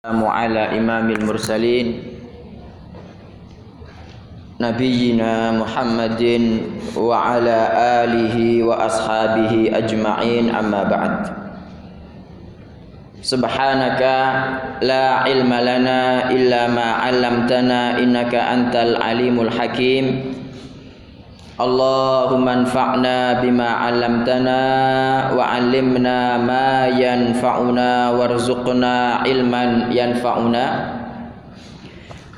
والسلام على إمام المرسلين نبينا محمد وعلى آله وأصحابه أجمعين أما بعد. سبحانك لا علم لنا إلا ما علمتنا إنك أنت العليم الحكيم. اللهم انفعنا بما علمتنا وعلمنا ما ينفعنا وارزقنا علما ينفعنا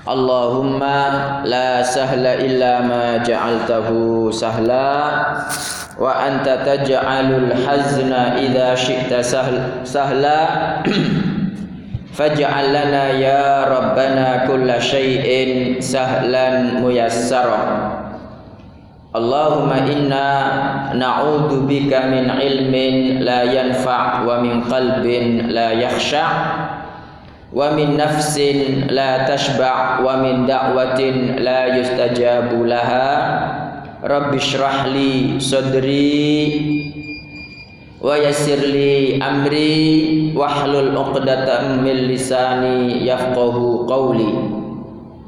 اللهم لا سهل إلا ما جعلته سهلا وأنت تجعل الحزن إذا شئت سهل سهلا فاجعل لنا يا ربنا Allahumma inna na'udhu bika min ilmin la yanfa' wa min qalbin la yakhsha' wa min nafsin la tashba' wa min da'watin la yustajabu laha. Rabbi shrah li sadri wa yassir li amri wahlul 'uqdatam min lisani yafqahu qawli.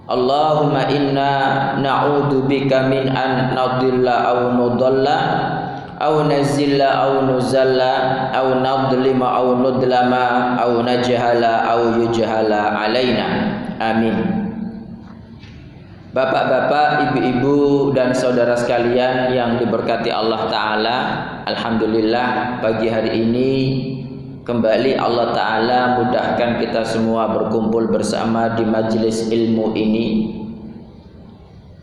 Allahumma inna na'udhu bika min an nadilla aw nudalla aw nazilla aw nuzalla aw nadlima aw nudlama aw najhala aw yujhala alaina. Amin. Bapak-bapak, ibu-ibu dan saudara sekalian yang diberkati Allah taala, alhamdulillah pagi hari ini Kembali Allah Ta'ala mudahkan kita semua berkumpul bersama di majelis ilmu ini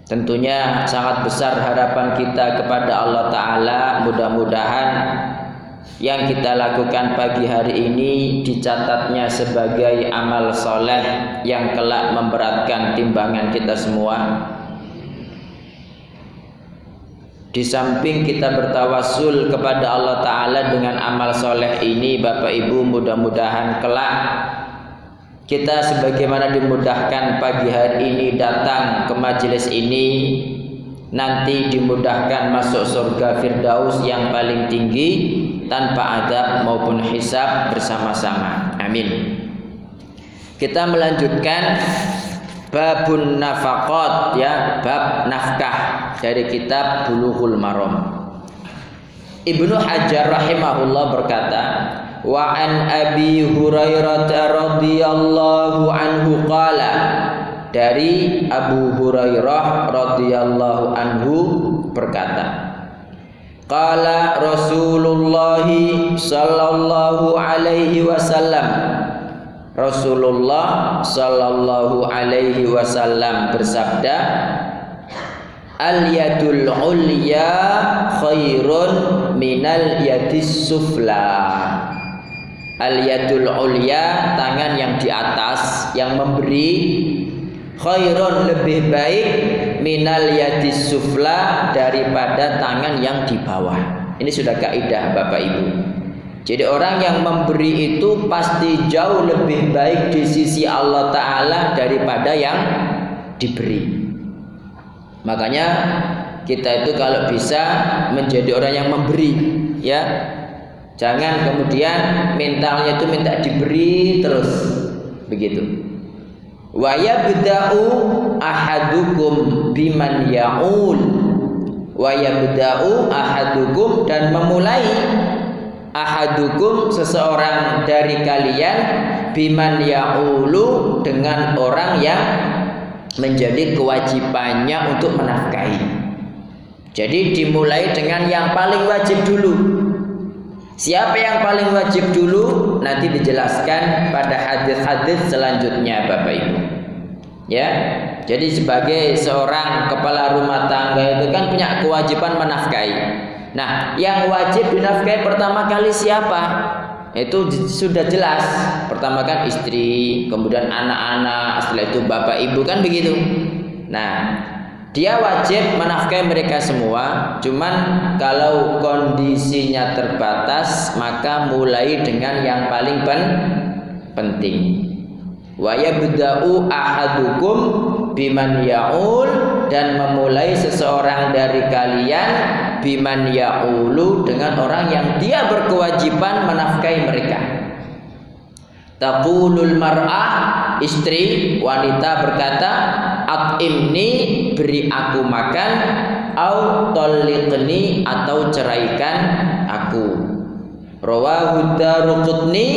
Tentunya sangat besar harapan kita kepada Allah Ta'ala Mudah-mudahan yang kita lakukan pagi hari ini dicatatnya sebagai amal soleh yang kelak memberatkan timbangan kita semua. Di samping kita bertawasul kepada Allah Ta'ala dengan amal soleh ini Bapak Ibu mudah-mudahan kelak Kita sebagaimana dimudahkan pagi hari ini datang ke majelis ini Nanti dimudahkan masuk surga Firdaus yang paling tinggi Tanpa adab maupun hisab bersama-sama. Amin. Kita melanjutkan Babun nafakot ya Bab nafkah dari kitab Bulughul Maram. Ibnu Hajar rahimahullah berkata Wa an Abi Hurairah radhiyallahu anhu qala dari Abu Hurairah radhiyallahu anhu berkata Qala Rasulullah sallallahu alaihi wasallam Rasulullah sallallahu alaihi wasallam bersabda Al yadul ulya khairun minal yadis sufla Al yadul ulya tangan yang di atas yang memberi khairun lebih baik minal yadis sufla daripada tangan yang di bawah. Ini sudah kaidah Bapak Ibu. Jadi orang yang memberi itu pasti jauh lebih baik di sisi Allah Ta'ala daripada yang diberi. Makanya kita itu kalau bisa menjadi orang yang memberi ya. Jangan kemudian mentalnya itu minta diberi terus begitu. Wa yabda'u ahadukum biman ya'ul wa yabda'u ahadukum dan memulai ahadukum seseorang dari kalian biman ya'ulu dengan orang yang menjadi kewajibannya untuk menafkahi. Jadi dimulai dengan yang paling wajib dulu. Siapa yang paling wajib dulu nanti dijelaskan pada hadis-hadis selanjutnya Bapak Ibu. Ya. Jadi sebagai seorang kepala rumah tangga itu kan punya kewajiban menafkahi. Nah, yang wajib dinafkahi pertama kali siapa? Itu sudah jelas. Pertama kan istri, kemudian anak-anak, setelah itu bapak ibu kan begitu. Nah, dia wajib menafkahi mereka semua. Cuman kalau kondisinya terbatas, maka mulai dengan yang paling pen penting. Wa yabda'u ahadukum biman ya'ul dan memulai seseorang dari kalian biman ya'ulu dengan orang yang dia berkewajiban menafkahi mereka. Taqulul mar'ah istri wanita berkata at'imni beri aku makan au atau ceraikan Rawahu Daruqutni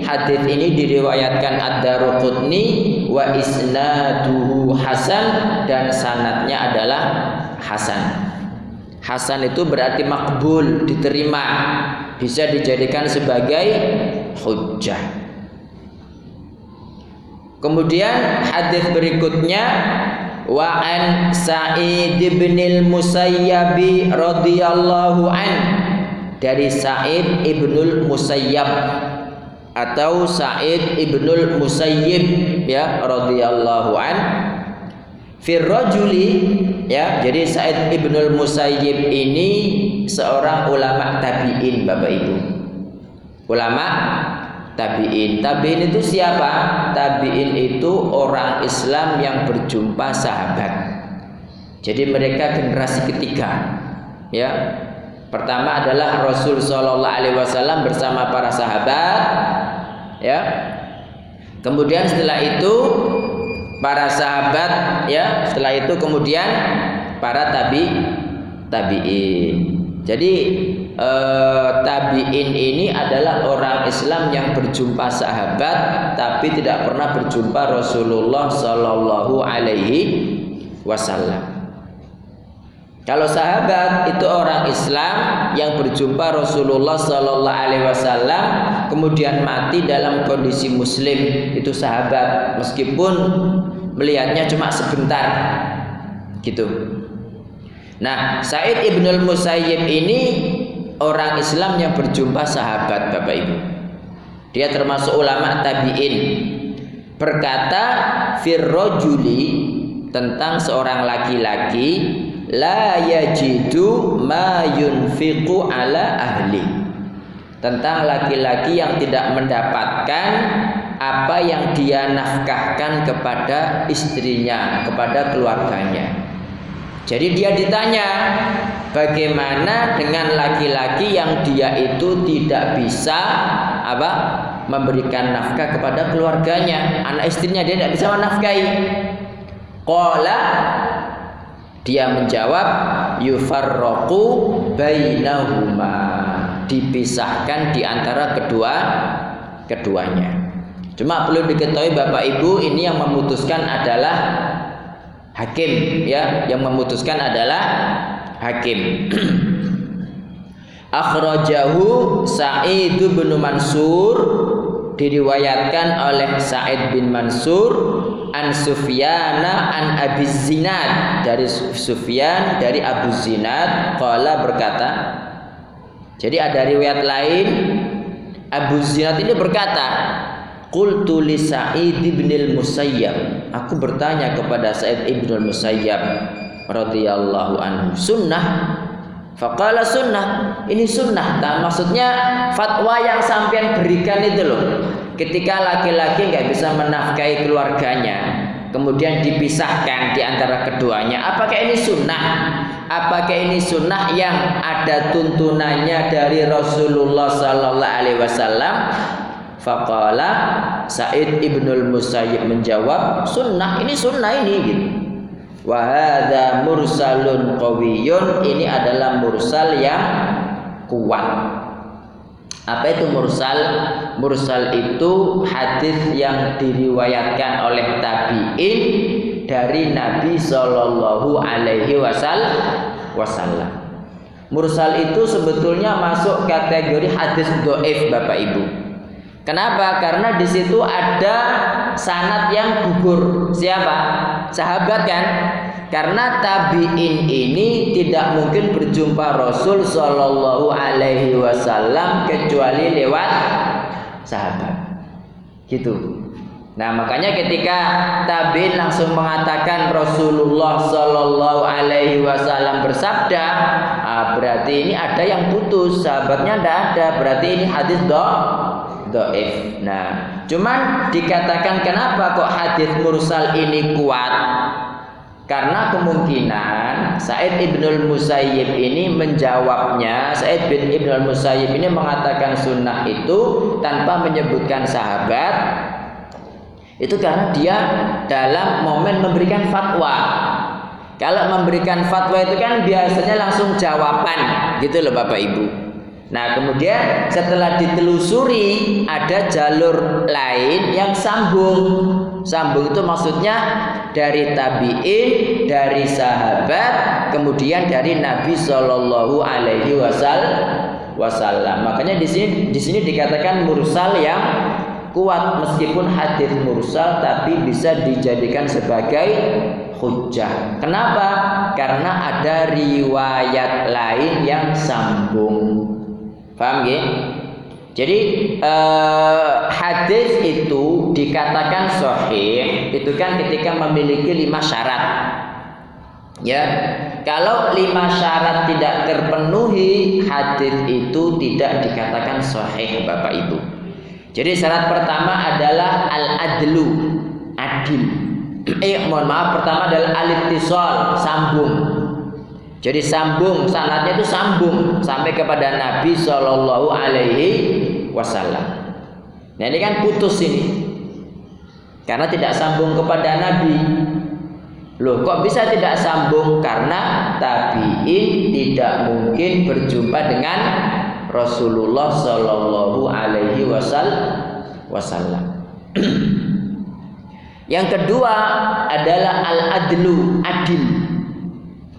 hadis ini diriwayatkan Ad-Daruqutni wa isnaduhu hasan dan sanatnya adalah hasan. Hasan itu berarti makbul, diterima, bisa dijadikan sebagai hujjah. Kemudian hadis berikutnya wa an Sa'id bin al-Musayyab radhiyallahu an dari Sa'id ibnul Musayyab atau Sa'id ibnul Musayyib ya radhiyallahu an. Firrajuli ya jadi Sa'id ibnul Musayyib ini seorang ulama tabi'in Bapak Ibu. Ulama tabi'in. Tabi'in itu siapa? Tabi'in itu orang Islam yang berjumpa sahabat. Jadi mereka generasi ketiga ya Pertama adalah Rasul Shallallahu Alaihi Wasallam bersama para sahabat, ya. Kemudian setelah itu para sahabat, ya. Setelah itu kemudian para tabi tabiin. Jadi eh, tabiin ini adalah orang Islam yang berjumpa sahabat, tapi tidak pernah berjumpa Rasulullah Shallallahu Alaihi Wasallam. Kalau sahabat itu orang Islam yang berjumpa Rasulullah Sallallahu Alaihi Wasallam kemudian mati dalam kondisi Muslim itu sahabat meskipun melihatnya cuma sebentar gitu. Nah Said ibnul Musayyib ini orang Islam yang berjumpa sahabat Bapak Ibu. Dia termasuk ulama tabiin berkata firrojuli tentang seorang laki-laki la yajidu ma yunfiqu ala ahli tentang laki-laki yang tidak mendapatkan apa yang dia nafkahkan kepada istrinya, kepada keluarganya. Jadi dia ditanya, bagaimana dengan laki-laki yang dia itu tidak bisa apa? memberikan nafkah kepada keluarganya, anak istrinya dia tidak bisa menafkahi. Qala dia menjawab yufarroku bainahuma dipisahkan di antara kedua keduanya. Cuma perlu diketahui Bapak Ibu ini yang memutuskan adalah hakim ya, yang memutuskan adalah hakim. Akhrajahu Sa'id bin Mansur diriwayatkan oleh Sa'id bin Mansur an Sufyana an Abi Zinad dari Sufyan dari Abu Zinad qala berkata jadi ada riwayat lain Abu Zinad ini berkata Qultu li Sa'id bin al-Musayyab Aku bertanya kepada Sa'id bin al-Musayyab radhiyallahu anhu sunnah Fakala sunnah, ini sunnah. Nah, maksudnya fatwa yang sampean berikan itu loh. Ketika laki-laki nggak bisa menafkahi keluarganya, kemudian dipisahkan di antara keduanya, apakah ini sunnah? Apakah ini sunnah yang ada tuntunannya dari Rasulullah Sallallahu Alaihi Wasallam? Fakala Said ibnul Musayyib menjawab, sunnah ini sunnah ini gitu. Wahada mursalun qawiyun ini adalah mursal yang kuat. Apa itu mursal? Mursal itu hadis yang diriwayatkan oleh tabi'in dari Nabi Shallallahu Alaihi Wasallam. Mursal itu sebetulnya masuk kategori hadis doif Bapak Ibu. Kenapa? Karena di situ ada sanat yang gugur. Siapa? Sahabat kan? Karena tabiin ini tidak mungkin berjumpa Rasul Shallallahu Alaihi Wasallam kecuali lewat sahabat. Gitu. Nah makanya ketika tabiin langsung mengatakan Rasulullah Shallallahu Alaihi Wasallam bersabda, ah, berarti ini ada yang putus, sahabatnya tidak ada, berarti ini hadis do doif. Nah, cuman dikatakan kenapa kok hadis mursal ini kuat? Karena kemungkinan Said Ibnul Musayyib ini menjawabnya Said bin Ibnul Musayyib ini mengatakan sunnah itu tanpa menyebutkan sahabat Itu karena dia dalam momen memberikan fatwa. Kalau memberikan fatwa itu kan biasanya langsung jawaban Gitu loh Bapak Ibu. Nah kemudian setelah ditelusuri ada jalur lain yang sambung. Sambung itu maksudnya dari tabiin, dari sahabat, kemudian dari Nabi Shallallahu Alaihi Wasallam. Makanya di sini di sini dikatakan mursal yang kuat meskipun hadis mursal tapi bisa dijadikan sebagai hujah. Kenapa? Karena ada riwayat lain yang sambung. Paham ya? Jadi eh, hadis itu dikatakan sahih itu kan ketika memiliki lima syarat. Ya, kalau lima syarat tidak terpenuhi, hadis itu tidak dikatakan sahih, Bapak Ibu. Jadi syarat pertama adalah al-adlu, adil. Eh, mohon maaf, pertama adalah al-ittisal, sambung. Jadi sambung, sanatnya itu sambung sampai kepada Nabi Shallallahu Alaihi Wasallam. Nah ini kan putus ini, karena tidak sambung kepada Nabi. Loh kok bisa tidak sambung? Karena tabiin tidak mungkin berjumpa dengan Rasulullah Shallallahu Alaihi Wasallam. Yang kedua adalah al-adlu, adil.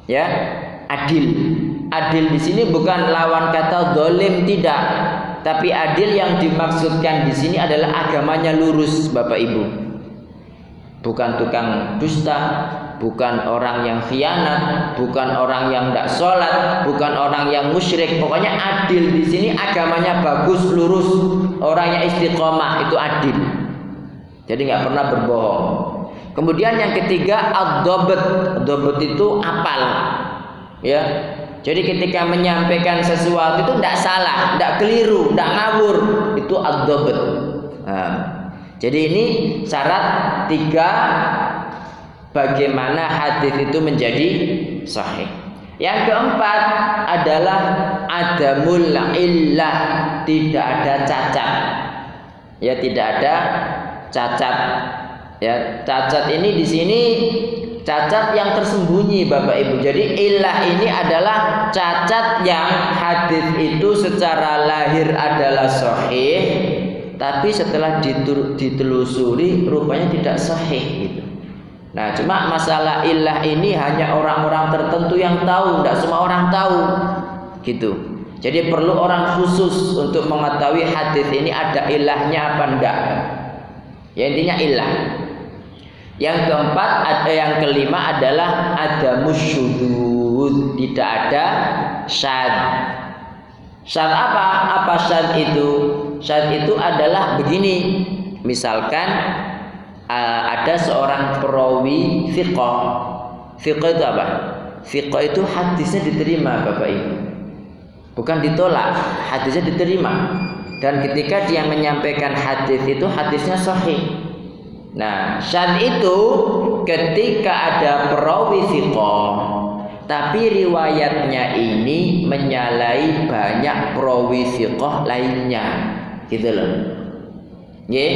Ya, adil. Adil di sini bukan lawan kata dolim tidak, tapi adil yang dimaksudkan di sini adalah agamanya lurus, Bapak Ibu. Bukan tukang dusta, bukan orang yang khianat, bukan orang yang tidak sholat, bukan orang yang musyrik. Pokoknya adil di sini agamanya bagus, lurus, orangnya istiqomah itu adil. Jadi nggak pernah berbohong. Kemudian yang ketiga ad-dobet. itu apal ya jadi ketika menyampaikan sesuatu itu tidak salah, tidak keliru, tidak ngawur, itu ad nah, jadi ini syarat tiga bagaimana hadis itu menjadi sahih. Yang keempat adalah adamul illah, tidak ada cacat. Ya, tidak ada cacat. Ya, cacat ini di sini cacat yang tersembunyi Bapak Ibu. Jadi ilah ini adalah cacat yang hadis itu secara lahir adalah sahih, tapi setelah ditelusuri rupanya tidak sahih gitu. Nah, cuma masalah ilah ini hanya orang-orang tertentu yang tahu, tidak semua orang tahu. Gitu. Jadi perlu orang khusus untuk mengetahui hadis ini ada ilahnya apa enggak. Ya intinya ilah. Yang keempat, ada yang kelima adalah ada musyudud, tidak ada syad. Syad apa? Apa syad itu? Syad itu adalah begini. Misalkan uh, ada seorang perawi fiqh. Fiqh itu apa? Fiqh itu hadisnya diterima Bapak Ibu. Bukan ditolak, hadisnya diterima. Dan ketika dia menyampaikan hadis itu hadisnya sahih Nah, syad itu ketika ada perawi siqah tapi riwayatnya ini menyalai banyak perawi siqah lainnya. Gitu loh. Ye?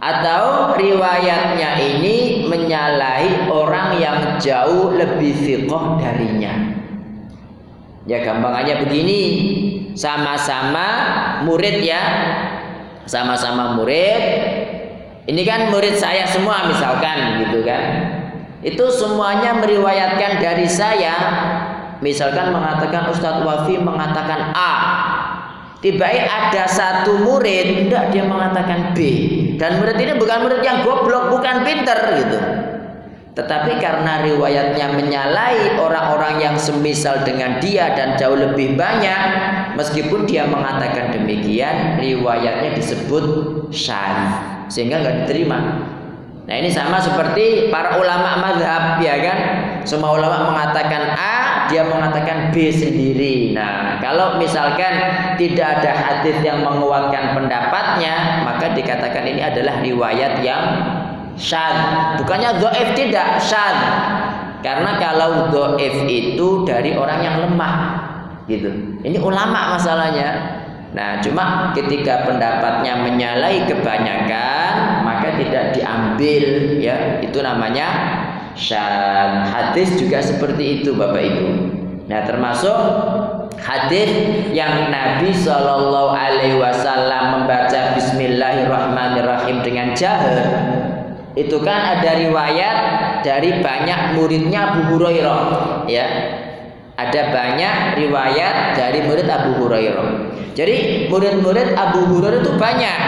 Atau riwayatnya ini menyalai orang yang jauh lebih siqah darinya. Ya gampangannya begini, sama-sama murid ya. Sama-sama murid, ini kan murid saya semua misalkan gitu kan. Itu semuanya meriwayatkan dari saya. Misalkan mengatakan Ustadz Wafi mengatakan A. Tiba-tiba ada satu murid, enggak dia mengatakan B. Dan murid ini bukan murid yang goblok, bukan pinter gitu. Tetapi karena riwayatnya menyalai orang-orang yang semisal dengan dia dan jauh lebih banyak, meskipun dia mengatakan demikian, riwayatnya disebut syarif sehingga nggak diterima. Nah ini sama seperti para ulama madhab ya kan. Semua ulama mengatakan A, dia mengatakan B sendiri. Nah kalau misalkan tidak ada hadis yang menguatkan pendapatnya, maka dikatakan ini adalah riwayat yang syad. Bukannya doif tidak, syad. Karena kalau doif itu dari orang yang lemah, gitu. Ini ulama masalahnya. Nah, cuma ketika pendapatnya menyalahi kebanyakan, maka tidak diambil ya. Itu namanya syad. Hadis juga seperti itu Bapak Ibu. Nah, termasuk hadis yang Nabi Shallallahu alaihi wasallam membaca bismillahirrahmanirrahim dengan jahar. Itu kan ada riwayat dari banyak muridnya Abu Hurairah, ya ada banyak riwayat dari murid Abu Hurairah. Jadi murid-murid Abu Hurairah itu banyak.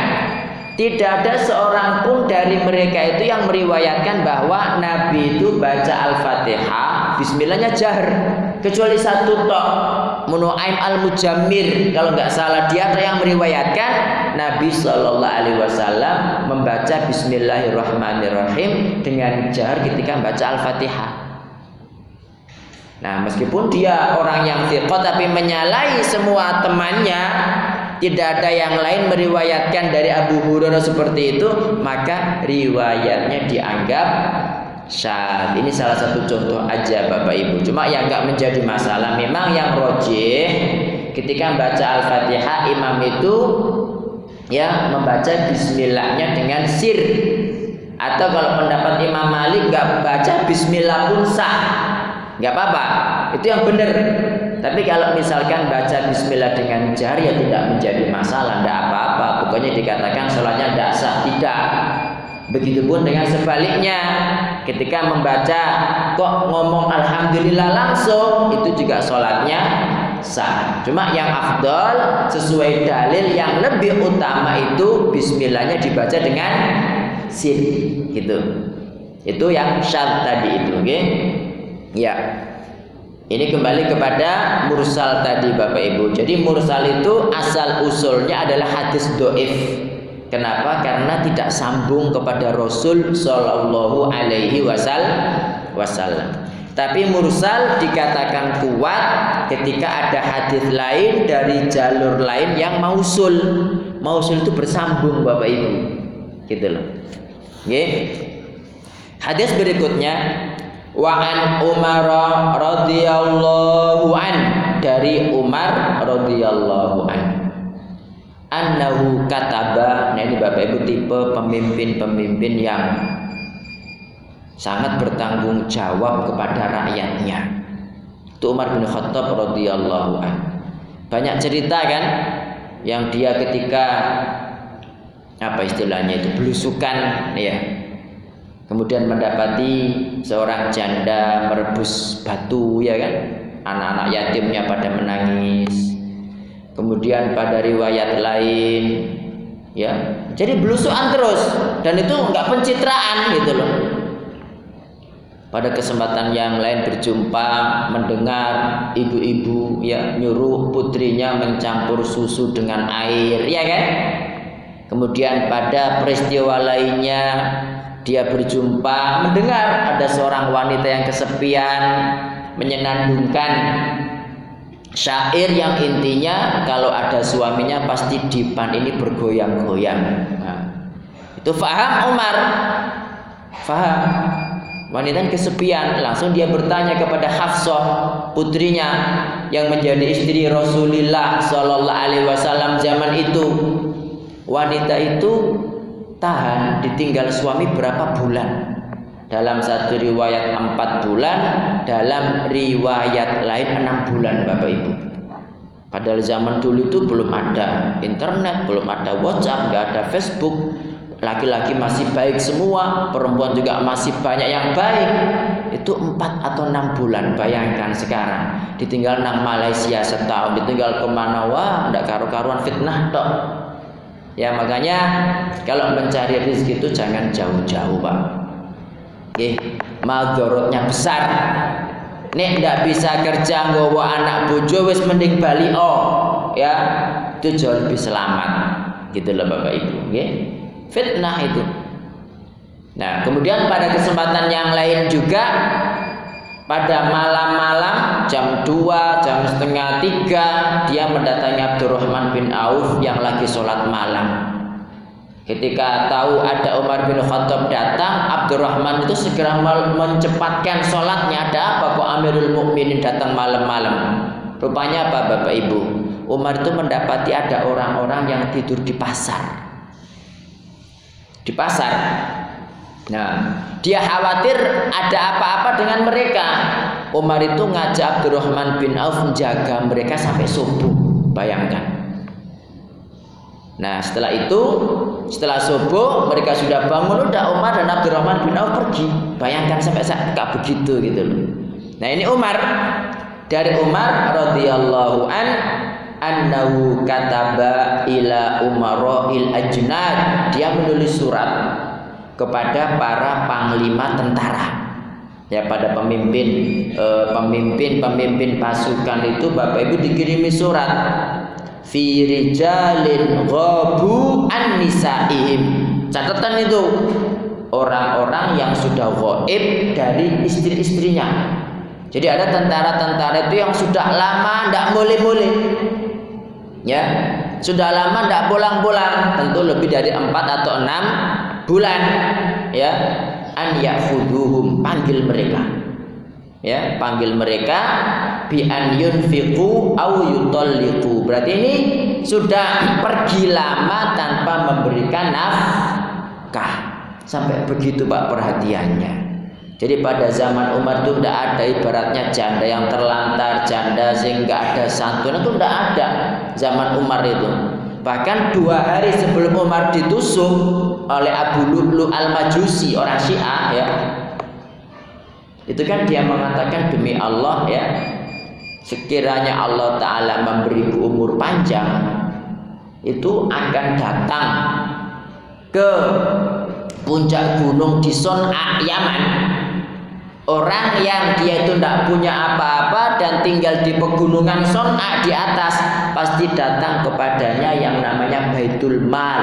Tidak ada seorang pun dari mereka itu yang meriwayatkan bahwa Nabi itu baca Al-Fatihah, Bismillahnya jahar. Kecuali satu tok, Munu'aim Al-Mujammir. Kalau nggak salah dia ada yang meriwayatkan Nabi Shallallahu Alaihi Wasallam membaca Bismillahirrahmanirrahim dengan jahar ketika membaca Al-Fatihah. Nah, meskipun dia orang yang thiqah tapi menyalahi semua temannya, tidak ada yang lain meriwayatkan dari Abu Hurairah seperti itu, maka riwayatnya dianggap syad. Ini salah satu contoh aja Bapak Ibu. Cuma yang nggak menjadi masalah memang yang rojih ketika membaca Al-Fatihah imam itu ya membaca bismillahnya dengan sir atau kalau pendapat Imam Malik nggak baca bismillah pun sah nggak apa-apa. Itu yang benar. Tapi kalau misalkan baca Bismillah dengan jari ya tidak menjadi masalah. Tidak apa-apa. Pokoknya dikatakan sholatnya tidak sah. Tidak. Begitupun dengan sebaliknya. Ketika membaca kok ngomong Alhamdulillah langsung itu juga sholatnya sah. Cuma yang afdol sesuai dalil yang lebih utama itu Bismillahnya dibaca dengan sin gitu. Itu yang syar tadi itu okay? Ya. Ini kembali kepada mursal tadi Bapak Ibu. Jadi mursal itu asal usulnya adalah hadis doif. Kenapa? Karena tidak sambung kepada Rasul Shallallahu Alaihi Wasallam. Tapi mursal dikatakan kuat ketika ada hadis lain dari jalur lain yang mausul. Mausul itu bersambung Bapak Ibu. Gitu loh. Okay. Hadis berikutnya wa an Umar radhiyallahu an. Dari Umar radhiyallahu an. Annahu kataba. Nah ini Bapak Ibu tipe pemimpin-pemimpin yang sangat bertanggung jawab kepada rakyatnya. Itu Umar bin Khattab radhiyallahu an. Banyak cerita kan? Yang dia ketika apa istilahnya itu belusukan ya kemudian mendapati seorang janda merebus batu ya kan? Anak-anak yatimnya pada menangis. Kemudian pada riwayat lain ya. Jadi belusuan terus dan itu enggak pencitraan gitu loh. Pada kesempatan yang lain berjumpa mendengar ibu-ibu ya nyuruh putrinya mencampur susu dengan air ya kan? Kemudian pada peristiwa lainnya dia berjumpa mendengar ada seorang wanita yang kesepian menyenandungkan syair yang intinya kalau ada suaminya pasti dipan ini bergoyang-goyang. Nah, itu faham Umar? Faham? Wanita yang kesepian langsung dia bertanya kepada Hafsah putrinya yang menjadi istri Rasulullah Shallallahu Alaihi Wasallam zaman itu. Wanita itu tahan ditinggal suami berapa bulan? Dalam satu riwayat empat bulan dalam riwayat lain enam bulan bapak ibu. Padahal zaman dulu itu belum ada internet belum ada WhatsApp nggak ada Facebook. Laki-laki masih baik semua perempuan juga masih banyak yang baik. Itu empat atau enam bulan bayangkan sekarang. Ditinggal nang Malaysia setahun ditinggal ke mana? Wah ndak karu-karuan fitnah dok Ya makanya kalau mencari rezeki itu jangan jauh-jauh pak. Oke, madorotnya besar. Nek ndak bisa kerja nggawa anak bojo wis mending bali oh ya itu jauh lebih selamat gitu loh Bapak Ibu oke fitnah itu nah kemudian pada kesempatan yang lain juga pada malam-malam jam 2, jam setengah 3 dia mendatangi Abdurrahman bin Auf yang lagi sholat malam. Ketika tahu ada Umar bin Khattab datang, Abdurrahman itu segera mencepatkan sholatnya. Ada apa kok Amirul Mukminin datang malam-malam? Rupanya apa Bapak Ibu? Umar itu mendapati ada orang-orang yang tidur di pasar. Di pasar. Nah, dia khawatir ada apa-apa dengan mereka. Umar itu ngajak Abdurrahman bin Auf menjaga mereka sampai subuh. Bayangkan. Nah setelah itu setelah subuh mereka sudah bangun udah Umar dan Abdurrahman bin Auf pergi. Bayangkan sampai saat begitu gitu loh. Nah ini Umar dari Umar radhiyallahu an annahu kataba ila umara'il ajnad. Dia menulis surat kepada para panglima tentara. Ya pada pemimpin eh, pemimpin pemimpin pasukan itu Bapak Ibu dikirimi surat fi rijalin ghabu an nisaihim. Catatan itu orang-orang yang sudah gaib dari istri-istrinya. Jadi ada tentara-tentara itu yang sudah lama tidak boleh-boleh. Ya, sudah lama tidak pulang-pulang, tentu lebih dari empat atau enam bulan. Ya, an yafuduhum panggil mereka. Ya, panggil mereka bi an yunfiqu au yutalliqu. Berarti ini sudah pergi lama tanpa memberikan nafkah. Sampai begitu Pak perhatiannya. Jadi pada zaman Umar itu tidak ada ibaratnya janda yang terlantar, janda sehingga ada santunan itu tidak ada zaman Umar itu. Bahkan dua hari sebelum Umar ditusuk oleh Abu Lu'lu al-Majusi orang Syiah ya. Itu kan dia mengatakan demi Allah ya, sekiranya Allah Ta'ala memberi umur panjang itu akan datang ke puncak gunung di Son'a Yaman orang yang dia itu tidak punya apa-apa dan tinggal di pegunungan Son'a di atas pasti datang kepadanya yang namanya Baitul Mal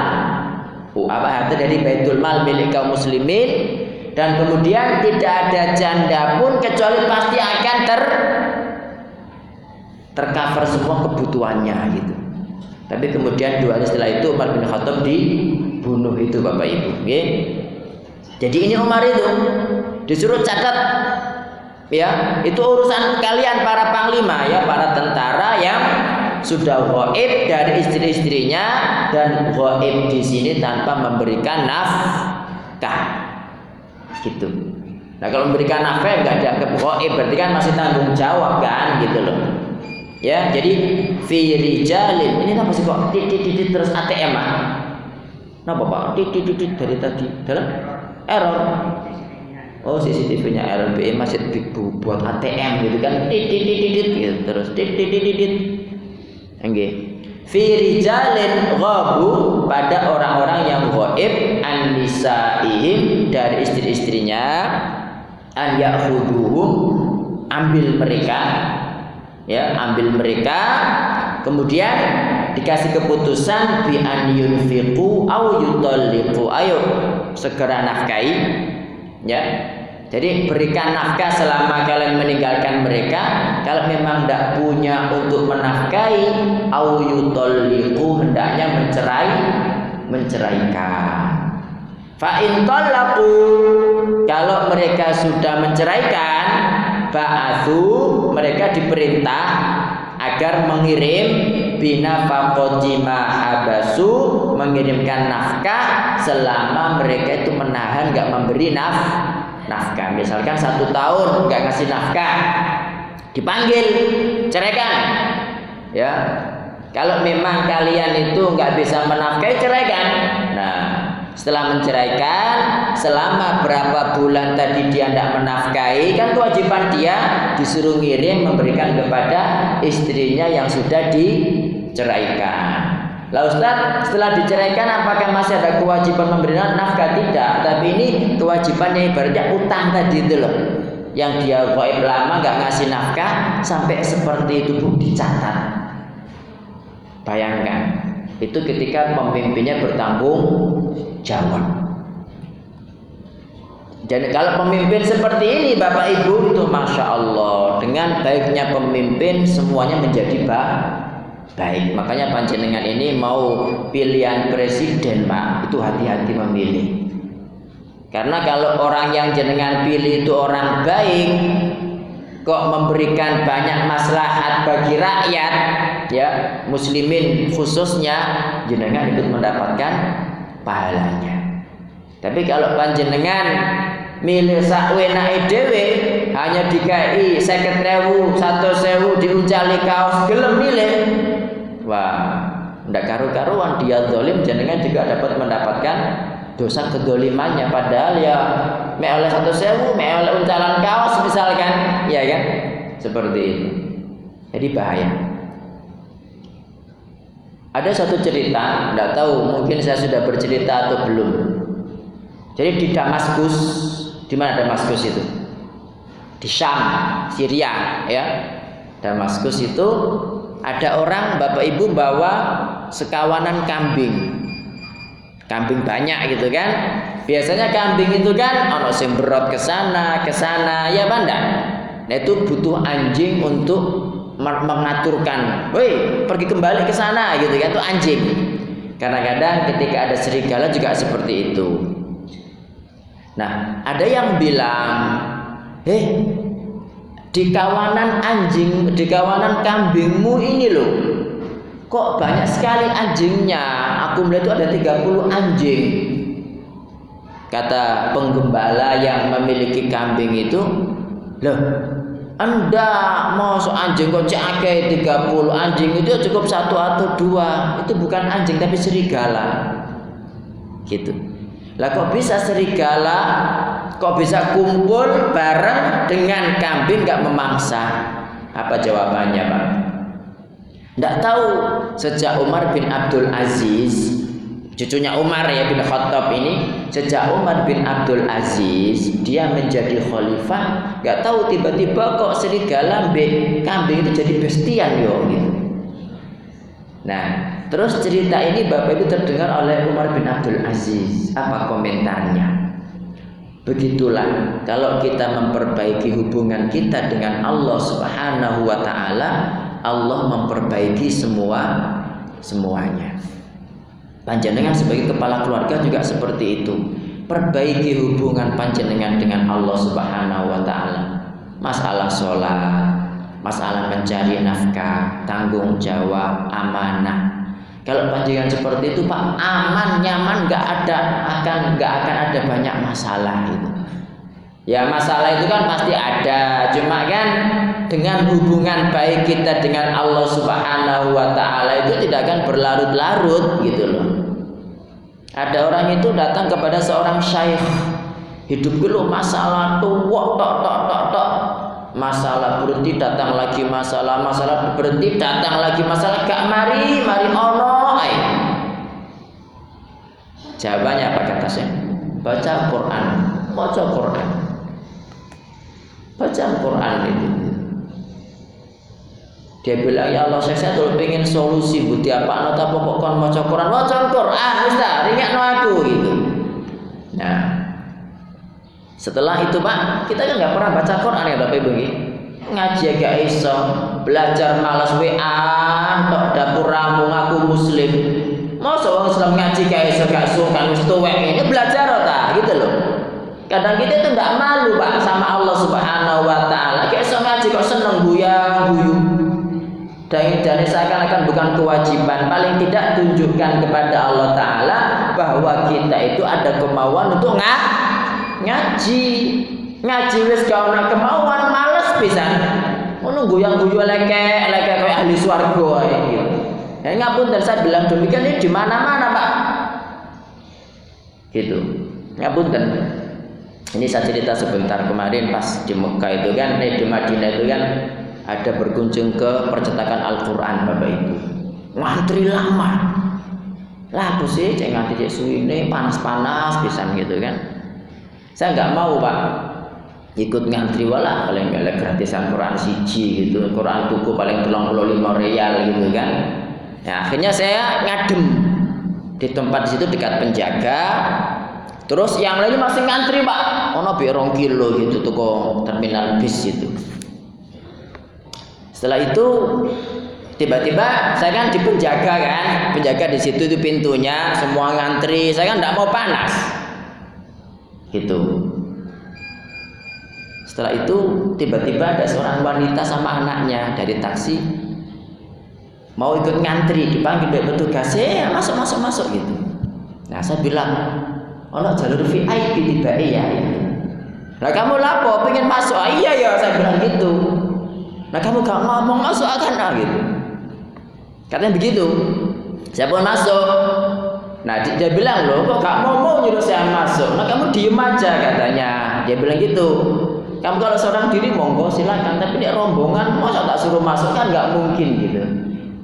oh, apa harta dari Baitul Mal milik kaum muslimin dan kemudian tidak ada janda pun kecuali pasti akan ter tercover semua kebutuhannya gitu. Tapi kemudian dua hari setelah itu Umar bin Khattab dibunuh itu Bapak Ibu. Okay? Jadi ini Umar itu disuruh catat ya itu urusan kalian para panglima ya para tentara yang sudah gaib dari istri-istrinya dan gaib di sini tanpa memberikan nafkah gitu nah kalau memberikan nafkah nggak dianggap gaib berarti kan masih tanggung jawab kan gitu loh Ya, jadi fi rijalin. Ini apa sih kok titit terus ATM ah? Napa Pak? Titit dari tadi dalam error. Oh CCTV-nya BE masih buat ATM gitu kan titit gitu terus titit. Oke. Fi rijalin ghabu pada orang-orang yang ghaib an nisaihim dari istri-istrinya an ya'khuduhum ambil mereka ya ambil mereka kemudian dikasih keputusan bi an yunfiqu au yutalliqu ayo segera nafkahi ya jadi berikan nafkah selama kalian meninggalkan mereka. Kalau memang tidak punya untuk menafkahi au hendaknya mencerai menceraikan. Fa in kalau mereka sudah menceraikan ba'atsu mereka diperintah agar mengirim bina faqojima habasu mengirimkan nafkah selama mereka itu menahan nggak memberi naf nafkah. Misalkan satu tahun nggak ngasih nafkah dipanggil ceraikan ya. Kalau memang kalian itu nggak bisa menafkahi ceraikan nah setelah menceraikan selama berapa bulan tadi dia tidak menafkahi kan kewajiban dia disuruh ngirim memberikan kepada istrinya yang sudah diceraikan Lalu Ustaz, setelah diceraikan apakah masih ada kewajiban memberikan nafkah? Tidak, tapi ini kewajibannya ibaratnya utang tadi itu loh. Yang dia gaib lama nggak ngasih nafkah sampai seperti itu pun dicatat. Bayangkan, itu ketika pemimpinnya bertanggung jawab. Dan kalau pemimpin seperti ini Bapak Ibu itu Masya Allah Dengan baiknya pemimpin semuanya menjadi baik baik. Makanya panjenengan ini mau pilihan presiden, Pak, itu hati-hati memilih. Karena kalau orang yang jenengan pilih itu orang baik, kok memberikan banyak maslahat bagi rakyat, ya, muslimin khususnya jenengan ikut mendapatkan pahalanya. Tapi kalau panjenengan milih sakwenake dhewe hanya dikai seket ewu satu sewu diuncali kaos gelem milih wah ndak karu-karuan. Dia dolim jenengan juga dapat mendapatkan dosa kedolimannya padahal ya me oleh satu sewu me oleh uncalan kaos misalkan. Ya kan? Seperti itu. Jadi bahaya. Ada satu cerita tidak tahu mungkin saya sudah bercerita atau belum. Jadi di Damaskus di mana Damaskus itu? Di Syam, Syria, ya. Damaskus itu ada orang Bapak Ibu bawa sekawanan kambing. Kambing banyak gitu kan. Biasanya kambing itu kan ono sing berot ke sana, ke sana, ya Banda. Nah itu butuh anjing untuk mengaturkan, woi pergi kembali ke sana gitu kan itu anjing. Kadang-kadang ketika ada serigala juga seperti itu. Nah, ada yang bilang, "Eh, di kawanan anjing, di kawanan kambingmu ini loh, kok banyak sekali anjingnya? Aku melihat itu ada 30 anjing." Kata penggembala yang memiliki kambing itu, "Loh, anda mau anjing kok cake 30 anjing? Itu cukup satu atau dua. Itu bukan anjing tapi serigala. Gitu. Lah kok bisa serigala kok bisa kumpul bareng dengan kambing nggak memangsa? Apa jawabannya, Pak? Tidak tahu sejak Umar bin Abdul Aziz cucunya Umar ya bin Khattab ini sejak Umar bin Abdul Aziz dia menjadi khalifah nggak tahu tiba-tiba kok serigala kambing itu jadi bestian yo gitu. Nah Terus cerita ini Bapak itu terdengar oleh Umar bin Abdul Aziz. Apa komentarnya? Begitulah kalau kita memperbaiki hubungan kita dengan Allah Subhanahu wa taala, Allah memperbaiki semua semuanya. Panjenengan sebagai kepala keluarga juga seperti itu. Perbaiki hubungan panjenengan dengan Allah Subhanahu wa taala. Masalah sholat, masalah mencari nafkah, tanggung jawab, amanah, kalau panjangan seperti itu Pak aman nyaman nggak ada akan nggak akan ada banyak masalah itu. Ya masalah itu kan pasti ada, cuma kan dengan hubungan baik kita dengan Allah Subhanahu wa taala itu tidak akan berlarut-larut gitu loh. Ada orang itu datang kepada seorang syekh, hidup dulu masalah tua tok tok tok tok masalah berhenti datang lagi masalah. Masalah berhenti datang lagi masalah. Gak mari mari ono ay jawabannya apa kata saya baca Quran. Baca Quran. Baca Quran itu. Dia bilang ya Allah saya, tuh pengen solusi bukti apa atau pokok kon baca Quran? Baca Quran Ustaz. Ringan no aku gitu. Nah setelah itu Pak, kita kan nggak pernah baca Quran ya Bapak Ibu Ngaji gak iso, belajar malas WA, tok dapur ramu ngaku muslim. Mau seorang Islam ngaji gak iso gak suka wis ini belajar ta gitu loh. Kadang kita itu nggak malu Pak sama Allah Subhanahu wa taala. Kayak iso ngaji kok seneng buyang buyu. Dan dan seakan-akan bukan kewajiban paling tidak tunjukkan kepada Allah Ta'ala bahwa kita itu ada kemauan untuk ngah ngaji. Ngaji wis gak ana kemauan males pisan. Ngono goyang-guyu leke leke kayak ahli swarga ae ya dan saya bilang demikian ini di mana-mana Pak. Gitu. Dan ini saya cerita sebentar kemarin pas di Mekah itu kan eh, di Madinah itu kan ada berkunjung ke percetakan Al-Quran Bapak Ibu. Ngantri lama. Lah sih? Cek nganti cek panas-panas bisa gitu kan saya nggak mau pak. Ikut ngantri wala paling nggak gratisan Quran siji gitu. Quran tuku paling tulang puluh lima real gitu kan. Ya akhirnya saya ngadem. Di tempat di situ dekat penjaga. Terus yang lain masih ngantri pak. Ono berong kilo gitu tuh terminal bis itu. Setelah itu Tiba-tiba saya kan dipenjaga kan, penjaga di situ itu pintunya, semua ngantri. Saya kan tidak mau panas, gitu. Setelah itu tiba-tiba ada seorang wanita sama anaknya dari taksi mau ikut ngantri dipanggil oleh petugas, "Eh, masuk masuk masuk gitu." Nah, saya bilang, "Ono jalur VIP tiba ya." Nah, kamu lapo pengen masuk? Ah, iya ya, saya bilang gitu. Nah, kamu gak ngomong masuk akan ah, gitu. Katanya begitu. Saya pun masuk. Nah dia bilang loh kok gak mau mau nyuruh saya masuk. Nah kamu diem aja katanya. Dia bilang gitu. Kamu kalau seorang diri monggo silakan. Tapi dia rombongan masa tak suruh masuk kan nggak mungkin gitu.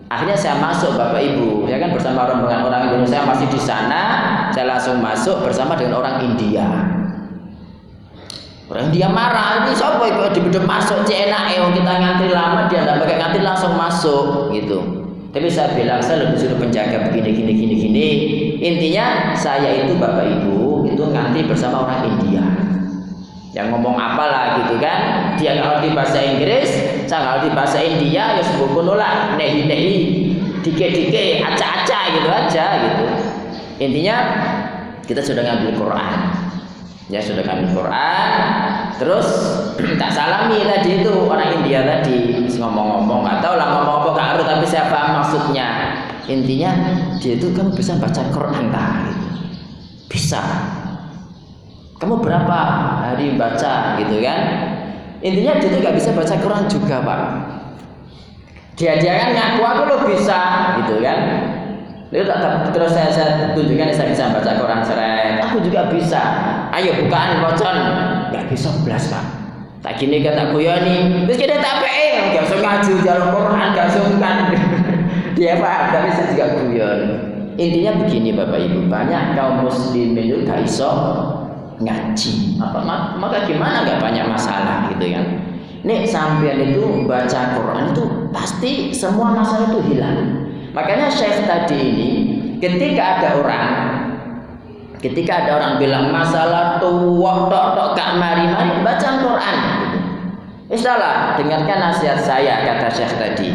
Akhirnya saya masuk Bapak Ibu, ya kan bersama rombongan orang Indonesia masih di sana. Saya langsung masuk bersama dengan orang India. Orang India marah, ini siapa itu di masuk cina eh kita ngantri lama dia nggak pakai ngantri langsung masuk gitu. Tapi saya bilang saya lebih suruh penjaga begini gini gini gini. Intinya saya itu bapak ibu itu nganti bersama orang India. Yang ngomong apalah gitu kan? Dia ngerti bahasa Inggris, saya ngerti bahasa India, ya sebuah nolak nehi nehi, dike dike, aca aca gitu aja gitu. Intinya kita sudah ngambil Quran, ya sudah ngambil Quran, terus tak salami tadi itu orang India tadi ngomong-ngomong atau lah ngomong apa gak tapi saya maksudnya. Intinya dia itu kamu bisa baca Quran tak bisa. Kamu berapa hari baca? Gitu kan. Intinya dia itu gak bisa baca Quran juga pak. Dia dia kan ngaku aku lo bisa. Gitu kan. Terus saya, saya tunjukkan saya bisa baca Quran seret. Aku juga bisa. Ayo bukaan bocon nggak bisa belas pak. Tak gini kata nih terus kita tak pe nggak usah ngaji jalan Quran nggak sungkan dia pak tapi saya juga guyon intinya begini bapak ibu banyak kaum muslimin itu gak iso ngaji. Apa maka gimana nggak banyak masalah gitu kan? Nih sampean itu baca Quran itu pasti semua masalah itu hilang. Makanya Syekh tadi ini ketika ada orang ketika ada orang bilang masalah tua tok tok gak mari mari baca Quran. Salah, dengarkan nasihat saya kata Syekh tadi.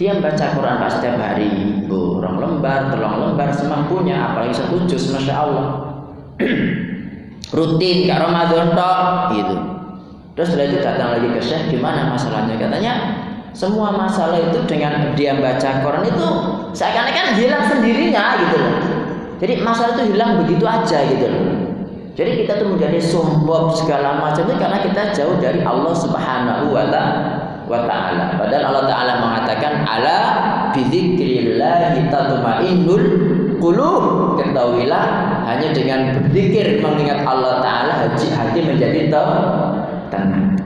Dia baca Quran pas setiap hari, borong lembar, telung lembar semampunya, apalagi satu juz, masya Allah. Rutin kak Ramadan tok gitu. Terus setelah itu datang lagi ke Syekh, gimana masalahnya? Katanya semua masalah itu dengan dia baca Quran itu seakan-akan hilang sendirinya gitu loh. Jadi masalah itu hilang begitu aja gitu loh. Jadi kita tuh menjadi sombong segala macam itu karena kita jauh dari Allah Subhanahu wa taala. Padahal Allah taala mengatakan ala bidzikrillah tatmainnul qulub. Ketahuilah hanya dengan berzikir mengingat Allah taala hati menjadi tenang.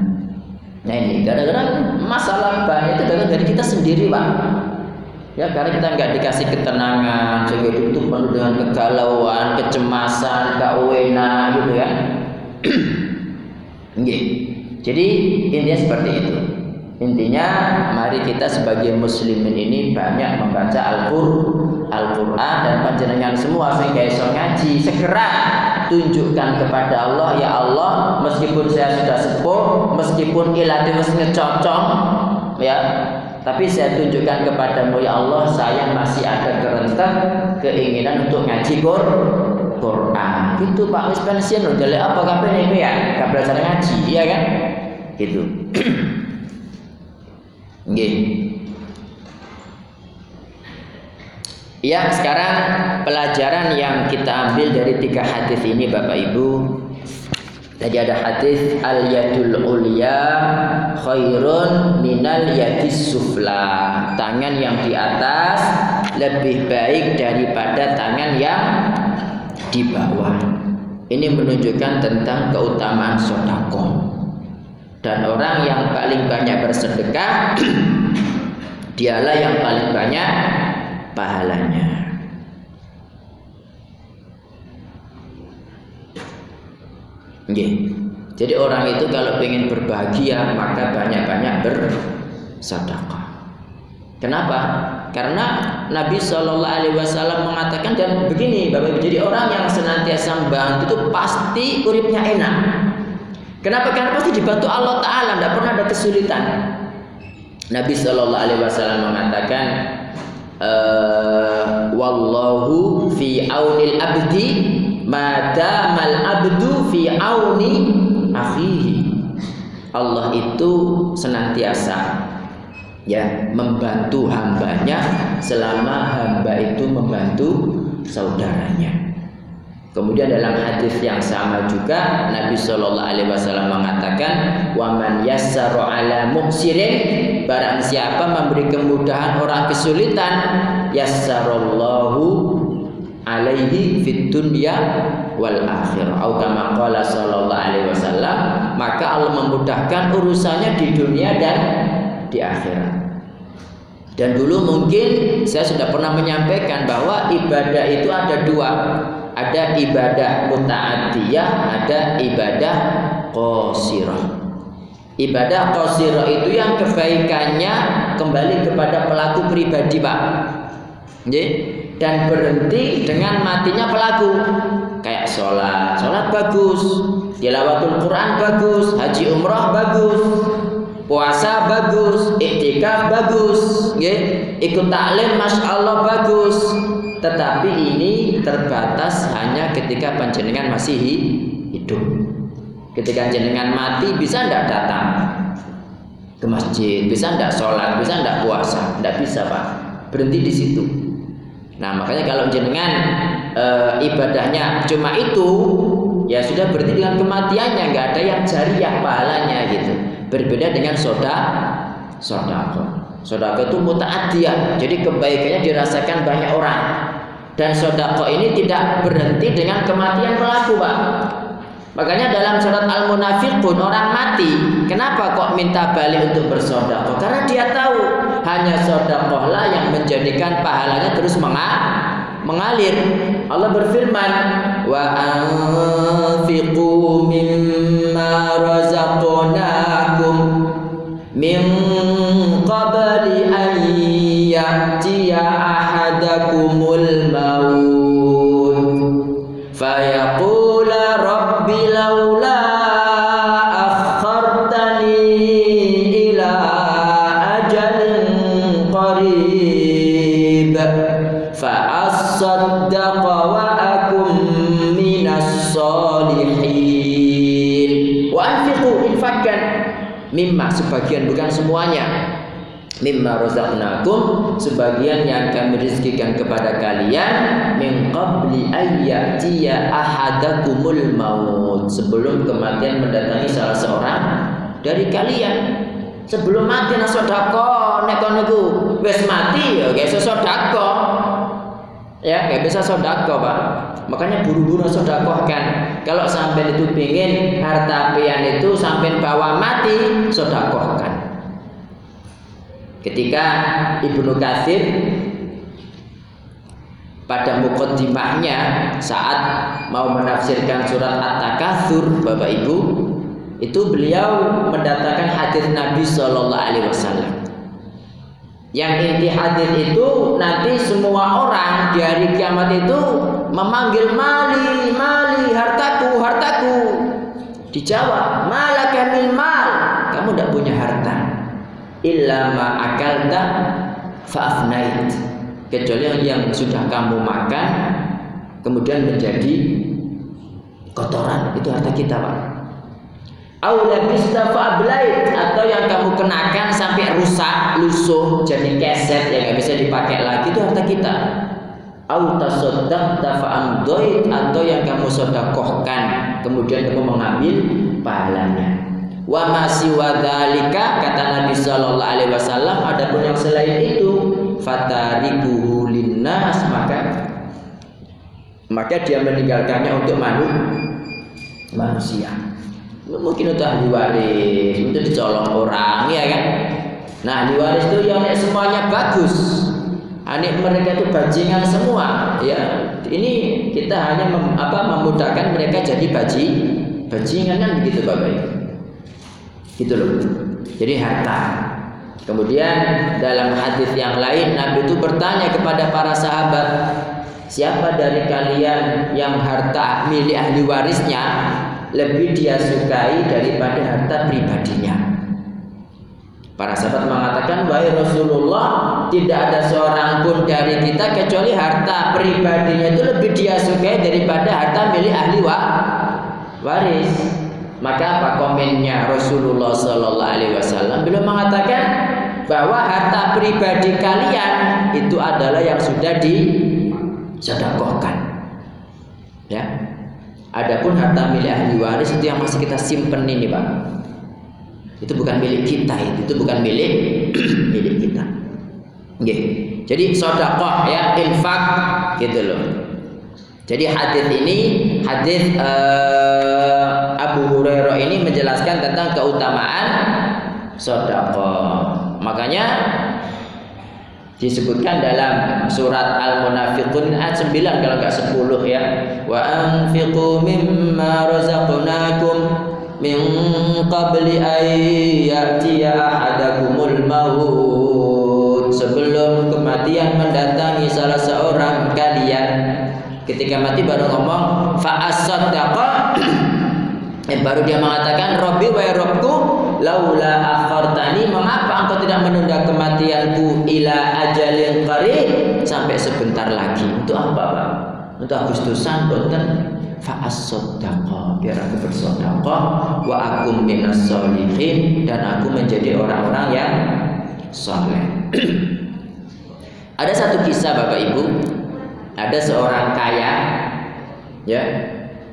Nah ini kadang-kadang masalah banyak itu datang dari kita sendiri pak. Ya karena kita nggak dikasih ketenangan sehingga itu penuh dengan kegalauan, kecemasan, kawena gitu ya. Oke. Jadi intinya seperti itu. Intinya mari kita sebagai muslimin ini banyak membaca Al-Qur'an Al-Quran dan panjenengan semua sehingga iso ngaji segera tunjukkan kepada Allah ya Allah meskipun saya sudah sepuh meskipun ilatih mesti ngecocok ya tapi saya tunjukkan kepadamu ya Allah saya masih ada kerentak keinginan untuk ngaji Quran gitu Pak wis pensiun udah apa kapan ini ya gak belajar ngaji iya kan gitu Nggih. Ya, sekarang pelajaran yang kita ambil dari tiga hadis ini Bapak Ibu. Tadi ada hadis al yadul ulya khairun minal yadis sufla. Tangan yang di atas lebih baik daripada tangan yang di bawah. Ini menunjukkan tentang keutamaan sodako. Dan orang yang paling banyak bersedekah dialah yang paling banyak pahalanya. Jadi orang itu kalau ingin berbahagia maka banyak-banyak bersedekah. Kenapa? Karena Nabi Shallallahu Alaihi Wasallam mengatakan dan begini, Bapak. Jadi orang yang senantiasa membantu itu pasti uripnya enak. Kenapa? Karena pasti dibantu Allah Taala, tidak pernah ada kesulitan. Nabi Shallallahu Alaihi Wasallam mengatakan uh, wallahu fi aunil abdi madamal abdu fi auni akhihi Allah itu senantiasa ya membantu hambanya selama hamba itu membantu saudaranya. Kemudian dalam hadis yang sama juga Nabi Shallallahu Alaihi Wasallam mengatakan, waman yassaro ala muksirin barang siapa memberi kemudahan orang kesulitan, yassarallahu alaihi fit dunya wal akhir. Atau kama qala sallallahu alaihi wasallam, maka Allah memudahkan urusannya di dunia dan di akhirat. Dan dulu mungkin saya sudah pernah menyampaikan bahwa ibadah itu ada dua. Ada ibadah muta'adiyah, ada ibadah qasirah. Ibadah qasirah itu yang kebaikannya kembali kepada pelaku pribadi, Pak. Dan berhenti dengan matinya pelaku. Kayak sholat, sholat bagus, tilawatul Quran bagus, haji umrah bagus, puasa bagus, iktikaf bagus, ya. ikut taklim masya Allah bagus. Tetapi ini terbatas hanya ketika panjenengan masih hidup. Ketika panjenengan mati bisa tidak datang ke masjid, bisa tidak sholat, bisa tidak puasa, tidak bisa pak. Berhenti di situ. Nah makanya kalau jenengan e, ibadahnya cuma itu, ya sudah berhenti dengan kematiannya, nggak ada yang jariah pahalanya gitu. Berbeda dengan soda sodako. Sodako itu mutaadiyah, jadi kebaikannya dirasakan banyak orang. Dan sodako ini tidak berhenti dengan kematian pelaku, Pak. Makanya dalam surat Al-Munafiqun orang mati, kenapa kok minta balik untuk bersodakoh? Karena dia tahu hanya sodakohlah yang menjadikan pahalanya terus mengalir. Allah berfirman, wa anfiqu mimma razaqnakum min qabli an ya'tiya ahadakumul semuanya. Mimma razaqnakum sebagian yang kami rizkikan kepada kalian min qabli ayyatiya ahadakumul maut. Sebelum kematian mendatangi salah seorang dari kalian. Sebelum mati nak sodako nek niku wis mati ya guys sodako. Ya kayak bisa sodako pak. Makanya buru-buru sodako kan. Kalau sampai itu pingin harta pian itu sampai bawa mati sodako ketika Ibnu Katsir pada mukaddimahnya saat mau menafsirkan surat At-Takatsur Bapak Ibu itu beliau mendatangkan hadis Nabi Shallallahu alaihi wasallam yang inti hadis itu nanti semua orang di hari kiamat itu memanggil mali, mali, hartaku, hartaku. Dijawab, malaka min mal. Kamu tidak punya. Illa ma akalta fa'afnait. Kecuali yang sudah kamu makan kemudian menjadi kotoran. Itu harta kita, Pak. Aulabista atau yang kamu kenakan sampai rusak, lusuh, jadi keset yang nggak bisa dipakai lagi itu harta kita. Atau yang kamu sodakohkan kemudian kamu mengambil pahalanya. Wa wadalika kata Nabi Shallallahu Alaihi Wasallam adapun yang selain itu fataribuhu linnas maka maka dia meninggalkannya untuk manusia. Mungkin untuk ahli waris untuk dicolong orang ya kan? Nah ahli waris itu yang semuanya bagus. Anak mereka itu bajingan semua ya ini kita hanya mem, apa memudahkan mereka jadi baji bajingan kan begitu bapak ibu gitu loh jadi harta kemudian dalam hadis yang lain Nabi itu bertanya kepada para sahabat siapa dari kalian yang harta milik ahli warisnya lebih dia sukai daripada harta pribadinya. Para sahabat mengatakan, "Wahai Rasulullah, tidak ada seorang pun dari kita kecuali harta pribadinya itu lebih dia sukai daripada harta milik ahli wa waris." Maka apa komennya Rasulullah Sallallahu Alaihi Wasallam? Beliau mengatakan bahwa harta pribadi kalian itu adalah yang sudah disedekahkan. Ya. Adapun harta milik ahli waris itu yang masih kita simpen ini, Pak. Itu bukan milik kita, itu, bukan milik milik kita. Oke. Jadi sedekah ya, infak gitu loh. Jadi hadis ini hadis uh, Abu Hurairah ini menjelaskan tentang keutamaan sedekah. Makanya disebutkan dalam surat Al-Munafiqun ayat 9 kalau enggak 10 ya. Wa anfiqu mimma razaqnakum min qabli ay ya'tiya ahadakumul maut. Sebelum kematian mendatangi salah seorang kalian Ketika mati baru ngomong fa'asaddaqa. Eh, baru dia mengatakan Robbi wa Robku laula akhartani. Mengapa engkau tidak menunda kematianku ila ajalin qarib. Sampai sebentar lagi. Untuk apa Pak? Untuk Agustusan boten? Fa'asaddaqa. Biar aku bersedekah wa aku minas solihin dan aku menjadi orang-orang yang soleh. Ada satu kisah Bapak Ibu ada seorang kaya ya.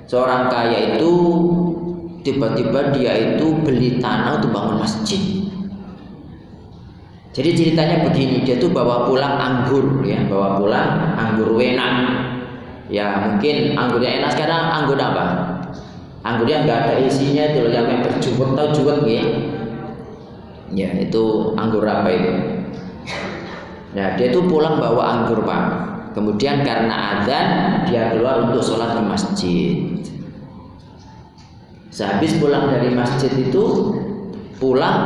Seorang kaya itu tiba-tiba dia itu beli tanah untuk bangun masjid. Jadi ceritanya begini dia tuh bawa pulang anggur ya. Bawa pulang anggur wenak ya mungkin anggurnya enak sekarang anggur apa? Anggurnya nggak ada isinya itu loh yang yang berjuwet tau juwet ya ya itu anggur apa itu? Nah dia tuh pulang bawa anggur pak Kemudian karena azan dia keluar untuk sholat di masjid. Sehabis pulang dari masjid itu pulang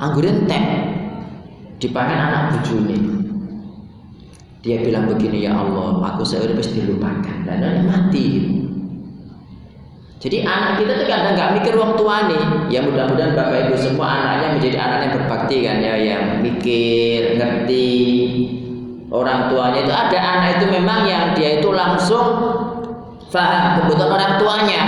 anggur entek dipakai anak bujuni. Dia bilang begini ya Allah, aku seorang pasti dilupakan dan dia mati. Jadi anak kita tuh kadang nggak mikir uang tua nih. Ya mudah-mudahan bapak ibu semua anaknya menjadi anak yang berbakti kan ya, yang mikir, ngerti, orang tuanya itu ada anak itu memang yang dia itu langsung faham kebutuhan orang tuanya.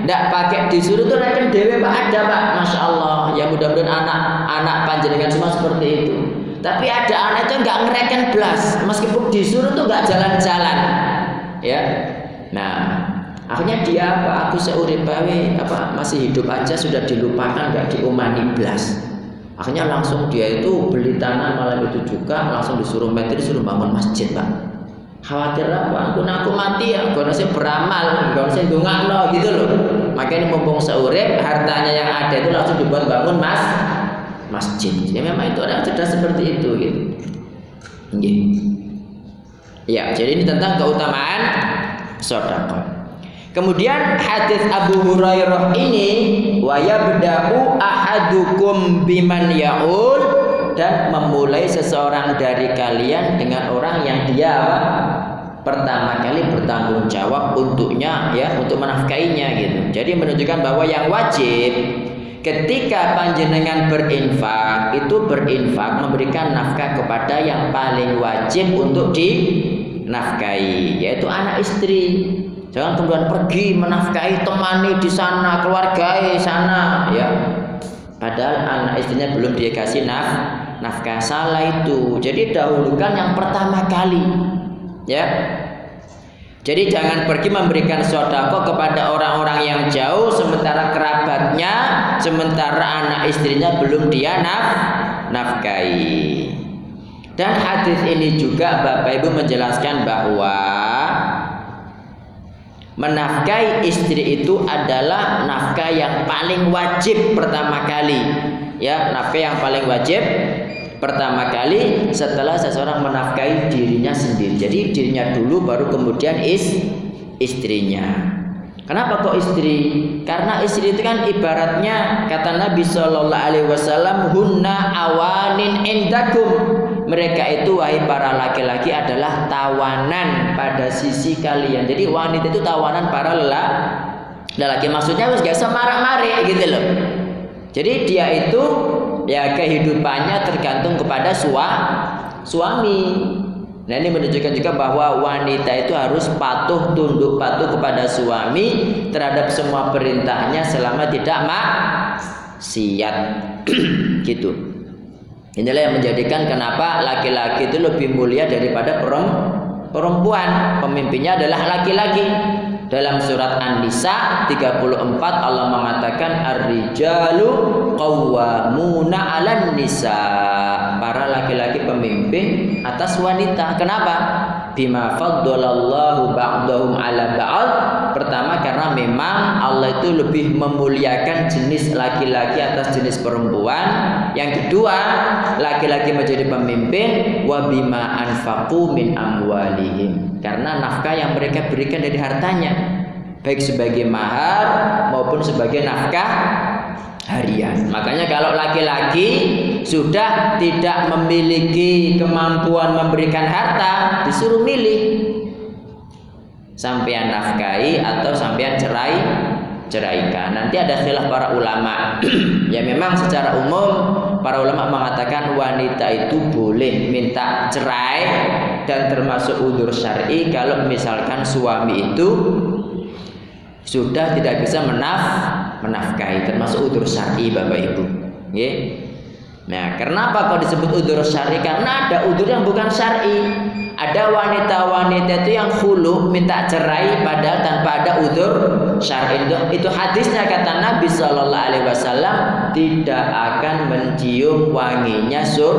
Tidak pakai disuruh tuh rekan dewe pak. Ada pak. Masya Allah ya mudah-mudahan anak anak panjenengan semua seperti itu. Tapi ada anak itu nggak ngereken belas meskipun disuruh tuh nggak jalan-jalan. Ya. Nah akhirnya dia apa aku seurip apa masih hidup aja sudah dilupakan nggak diumani belas Akhirnya langsung dia itu beli tanah malam itu juga langsung disuruh metri disuruh bangun masjid pak. Khawatir apa? Aku aku mati ya, karena saya beramal, karena saya no gitu loh. Makanya mumpung seurep hartanya yang ada itu langsung dibuat bangun mas masjid. Ya memang itu orang cerdas seperti itu gitu. Ya, jadi ini tentang keutamaan sedekah. Kemudian hadis Abu Hurairah ini wa yabda'u ahadukum biman yaul dan memulai seseorang dari kalian dengan orang yang dia pertama kali bertanggung jawab untuknya ya untuk menafkainya gitu. Jadi menunjukkan bahwa yang wajib ketika panjenengan berinfak itu berinfak memberikan nafkah kepada yang paling wajib untuk dinafkahi yaitu anak istri Jangan kemudian pergi menafkahi temani di sana, keluarga sana, ya. Padahal anak istrinya belum dia kasih naf, nafkah salah itu. Jadi dahulukan yang pertama kali, ya. Jadi jangan pergi memberikan sodako kepada orang-orang yang jauh sementara kerabatnya, sementara anak istrinya belum dia naf, nafkahi. Dan hadis ini juga Bapak Ibu menjelaskan bahwa menafkahi istri itu adalah nafkah yang paling wajib pertama kali ya nafkah yang paling wajib pertama kali setelah seseorang menafkahi dirinya sendiri jadi dirinya dulu baru kemudian is istrinya Kenapa kok istri? Karena istri itu kan ibaratnya kata Nabi Shallallahu Alaihi Wasallam hunna awanin indakum. Mereka itu wahai para laki-laki adalah tawanan pada sisi kalian. Jadi wanita itu tawanan para lelaki. Maksudnya harus gak semarak marik gitu loh. Jadi dia itu ya kehidupannya tergantung kepada sua, suami. Nah ini menunjukkan juga bahwa wanita itu harus patuh tunduk patuh kepada suami terhadap semua perintahnya selama tidak maksiat gitu. Inilah yang menjadikan kenapa laki-laki itu lebih mulia daripada perempuan. Pemimpinnya adalah laki-laki. Dalam surat An-Nisa 34 Allah mengatakan ar-rijalu qawwamuna 'alan nisa. Para laki-laki pemimpin atas wanita. Kenapa? Bima faddalallahu ba'dahum 'ala ba'd. Pertama karena memang Allah itu lebih memuliakan jenis laki-laki atas jenis perempuan. Yang kedua, laki-laki menjadi pemimpin wa bima anfaqu min amwalihim. Karena nafkah yang mereka berikan dari hartanya baik sebagai mahar maupun sebagai nafkah harian. Makanya kalau laki-laki sudah tidak memiliki kemampuan memberikan harta, disuruh milih. Sampean nafkahi atau sampean cerai ceraikan. Nanti ada khilaf para ulama. ya memang secara umum para ulama mengatakan wanita itu boleh minta cerai dan termasuk udur syar'i kalau misalkan suami itu sudah tidak bisa menaf menafkahi termasuk udur syar'i Bapak Ibu. Nggih. Nah, kenapa kok disebut udur syar'i? Karena ada udur yang bukan syar'i. Ada wanita-wanita itu yang hulu minta cerai padahal tanpa ada udur syar'i. Itu, itu hadisnya kata Nabi Shallallahu alaihi wasallam tidak akan mencium wanginya sur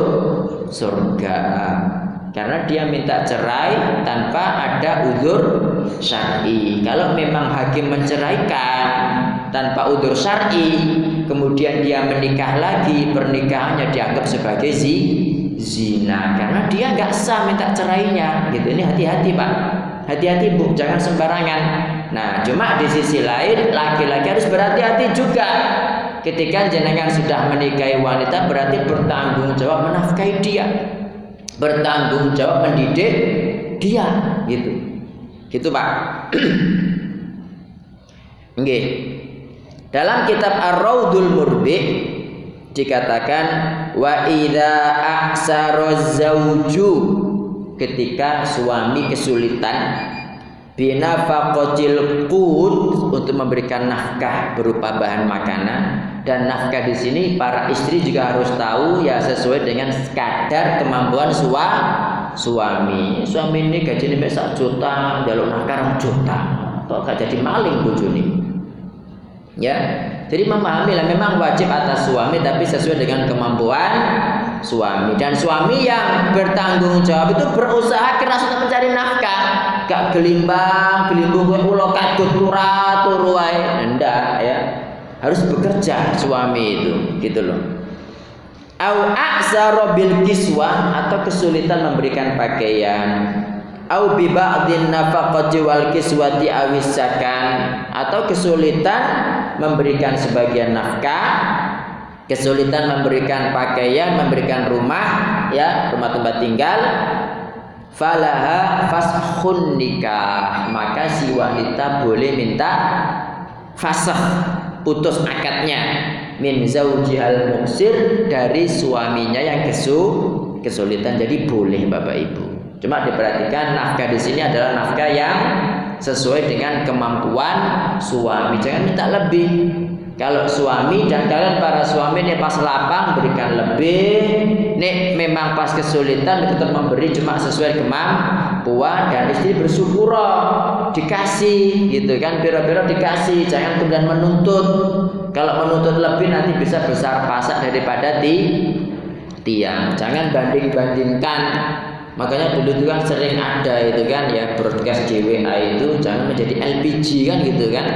surga karena dia minta cerai tanpa ada udur syar'i. Kalau memang hakim menceraikan tanpa udur syar'i, kemudian dia menikah lagi, pernikahannya dianggap sebagai zi, zina karena dia nggak sah minta cerainya. Gitu. Ini hati-hati, Pak. Hati-hati, Bu, jangan sembarangan. Nah, cuma di sisi lain laki-laki harus berhati-hati juga. Ketika jenengan sudah menikahi wanita berarti bertanggung jawab menafkahi dia bertanggung jawab mendidik dia gitu gitu pak Oke. Dalam kitab Ar-Raudul Murbi dikatakan wa idza aksara zauju ketika suami kesulitan binafaqatil qut untuk memberikan nafkah berupa bahan makanan dan nafkah di sini para istri juga harus tahu ya sesuai dengan kadar kemampuan sua, suami. Suami ini gaji ini sak juta, jalur nafkah juta. Kok gak jadi maling bojone. Ya. Jadi memahami lah memang wajib atas suami tapi sesuai dengan kemampuan suami. Dan suami yang bertanggung jawab itu berusaha keras untuk mencari nafkah. Gak gelimbang gelimbung ulo kadut turah turu ndak ya. Harus bekerja suami itu gitu loh. Au aksara bil kiswah atau kesulitan memberikan pakaian. Au bi ba'din nafaqati wal kiswati awisakan atau kesulitan memberikan sebagian nafkah kesulitan memberikan pakaian memberikan rumah ya rumah tempat tinggal falaha fashun nikah maka si wanita boleh minta fasah putus akadnya min zaujihal muksir dari suaminya yang kesu kesulitan jadi boleh Bapak Ibu. Cuma diperhatikan nafkah di sini adalah nafkah yang sesuai dengan kemampuan suami. Jangan minta lebih. Kalau suami dan kalian para suami nih pas lapang berikan lebih, nih memang pas kesulitan tetap memberi cuma sesuai kemampuan dan istri bersyukur. Dikasih gitu kan? Biro-biro dikasih jangan kemudian menuntut. Kalau menuntut lebih nanti bisa besar pasak daripada di tiang. Jangan banding-bandingkan makanya dulu itu kan sering ada itu kan ya broadcast JWA itu jangan menjadi LPG kan gitu kan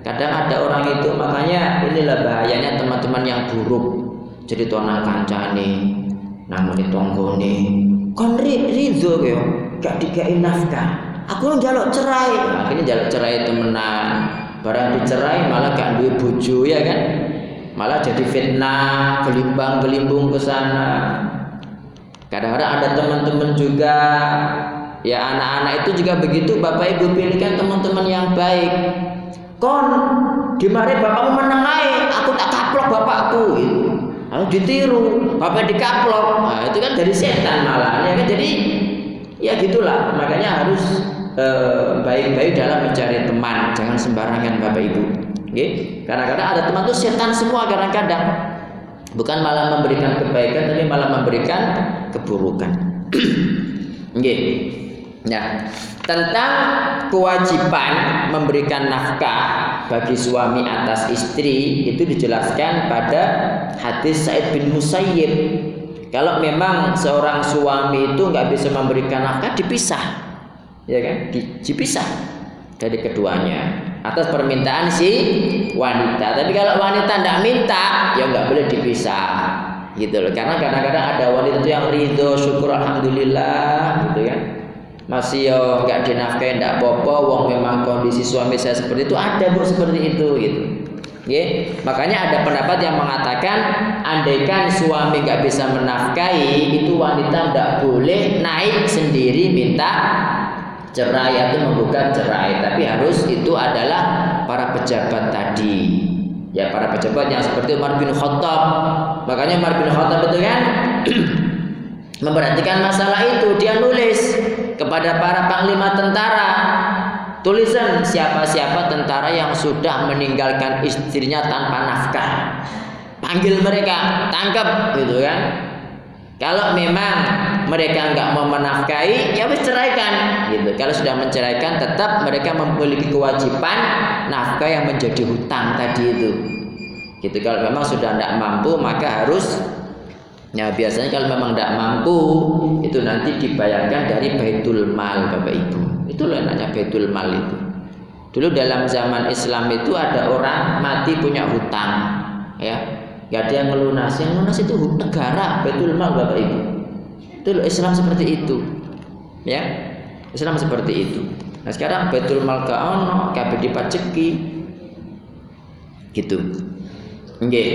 Kadang ada orang itu makanya inilah bahayanya teman-teman yang buruk. Jadi tuana kancane, namun tonggone. Kon ridho yo, gak dikai nafkah. Aku jaluk cerai. Akhirnya jaluk cerai temenan. Barang dicerai malah gak duwe bojo ya kan. Malah jadi fitnah, gelimbang-gelimbung ke sana. Kadang-kadang ada teman-teman juga ya anak-anak itu juga begitu Bapak Ibu pilihkan teman-teman yang baik. Kon di mari bapakmu menengai aku tak kaplok bapakku gitu. ditiru bapak dikaplok. Nah, itu kan dari setan malah ya kan? Jadi ya gitulah. Makanya harus eh, baik-baik dalam mencari teman. Jangan sembarangan bapak ibu. Oke? Karena kadang ada teman tuh setan semua kadang-kadang bukan malah memberikan kebaikan tapi malah memberikan keburukan Oke. Nah, tentang kewajiban memberikan nafkah bagi suami atas istri itu dijelaskan pada hadis Said bin Musayyib. Kalau memang seorang suami itu nggak bisa memberikan nafkah dipisah, ya kan? Dipisah dari keduanya atas permintaan si wanita. Tapi kalau wanita tidak minta, ya nggak boleh dipisah, gitu loh. Karena kadang-kadang ada wanita itu yang ridho, syukur alhamdulillah, gitu kan masih yo nggak dinafkahi ndak apa-apa wong memang kondisi suami saya seperti itu ada bu seperti itu gitu Ya, makanya ada pendapat yang mengatakan andaikan suami nggak bisa menafkahi itu wanita tidak boleh naik sendiri minta cerai atau menggugat cerai. Tapi harus itu adalah para pejabat tadi. Ya para pejabat yang seperti Umar bin Khattab. Makanya Umar bin Khattab itu kan memperhatikan masalah itu. Dia nulis kepada para panglima tentara. Tulisan siapa-siapa tentara yang sudah meninggalkan istrinya tanpa nafkah. Panggil mereka tangkap gitu kan kalau memang mereka nggak mau menafkahi ya wis ceraikan gitu kalau sudah menceraikan tetap mereka memiliki kewajiban nafkah yang menjadi hutang tadi itu gitu kalau memang sudah tidak mampu maka harus Ya biasanya kalau memang tidak mampu itu nanti dibayarkan dari baitul mal Bapak Ibu. Itu loh namanya baitul mal itu. Dulu dalam zaman Islam itu ada orang mati punya hutang, ya, gak ada yang melunasi. Yang lunas itu negara baitul mal Bapak Ibu. Itu loh Islam seperti itu, ya. Islam seperti itu. Nah sekarang baitul mal ke ono, kabeh dipaceki, gitu. Okay.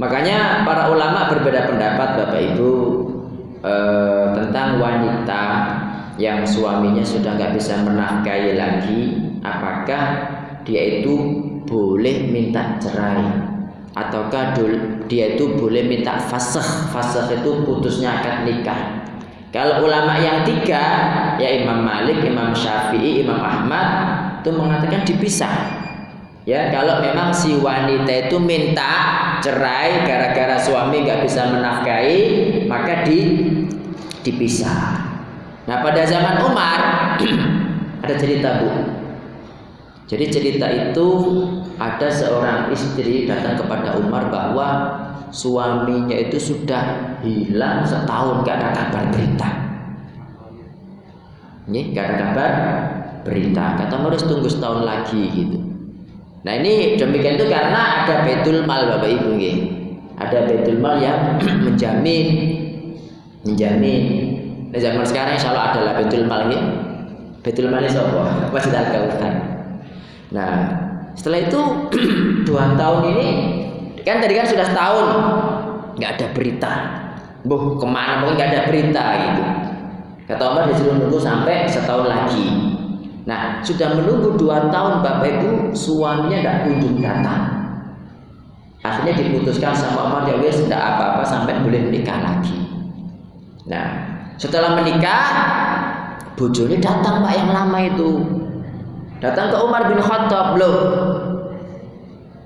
Makanya para ulama berbeda pendapat Bapak Ibu eh, tentang wanita yang suaminya sudah nggak bisa menafkahi lagi, apakah dia itu boleh minta cerai ataukah dia itu boleh minta fasah fasah itu putusnya akad nikah kalau ulama yang tiga ya Imam Malik, Imam Syafi'i, Imam Ahmad itu mengatakan dipisah Ya, kalau memang si wanita itu minta cerai gara-gara suami nggak bisa menafkahi, maka di dipisah. Nah, pada zaman Umar ada cerita Bu. Jadi cerita itu ada seorang istri datang kepada Umar bahwa suaminya itu sudah hilang setahun gak ada kabar berita. Ini gak ada kabar berita. Kata harus tunggu setahun lagi gitu. Nah ini demikian itu karena ada betul mal Bapak Ibu nggih. Ada betul mal yang menjamin menjamin. Nah zaman sekarang insya Allah adalah betul mal nggih. Betul mal itu apa? Masjid Al. Nah setelah itu dua tahun ini kan tadi kan sudah setahun nggak ada berita. Boh ke mana mungkin nggak ada berita gitu. Kata Omar disuruh nunggu sampai setahun lagi. Nah, sudah menunggu dua tahun Bapak Ibu suaminya tidak kunjung datang. Akhirnya diputuskan sama Umar ya wes tidak apa-apa sampai boleh menikah lagi. Nah, setelah menikah, bojone datang Pak yang lama itu. Datang ke Umar bin Khattab loh.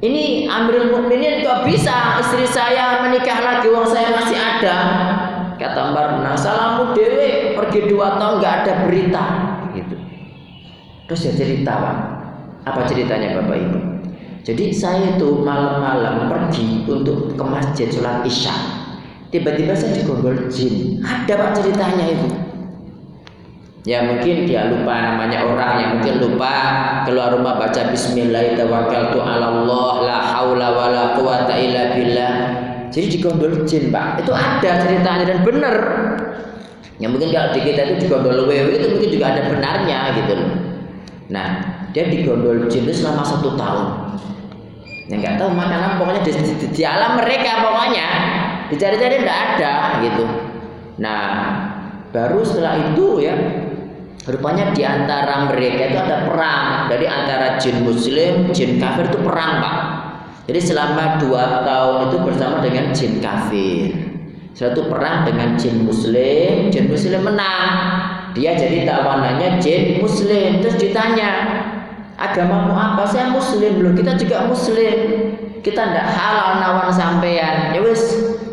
Ini Amirul Mukminin kok bisa istri saya menikah lagi uang saya masih ada. Kata Umar, nah salamu dewe pergi dua tahun nggak ada berita. Terus ya cerita Pak. Apa ceritanya Bapak Ibu? Jadi saya itu malam-malam pergi untuk ke masjid sholat isya. Tiba-tiba saya digondol jin. Ada Pak ceritanya itu. Ya mungkin dia lupa namanya orang yang mungkin lupa keluar rumah baca bismillah tawakkaltu ala Allah. Jadi jin, Pak. Itu ada ceritanya dan benar. Ya mungkin kalau di kita itu digondol wewe itu mungkin juga ada benarnya gitu loh. Nah, dia digondol jin itu selama satu tahun. Ya nggak tahu makanan pokoknya di, di, di alam mereka pokoknya dicari-cari tidak ada gitu. Nah, baru setelah itu ya rupanya di antara mereka itu ada perang dari antara jin muslim, jin kafir itu perang pak. Jadi selama dua tahun itu bersama dengan jin kafir. Suatu perang dengan jin muslim, jin muslim menang. Dia jadi tawanannya jin muslim. Terus ditanya, agamamu apa? Saya muslim loh. Kita juga muslim. Kita tidak halal nawan sampean. Ya wis,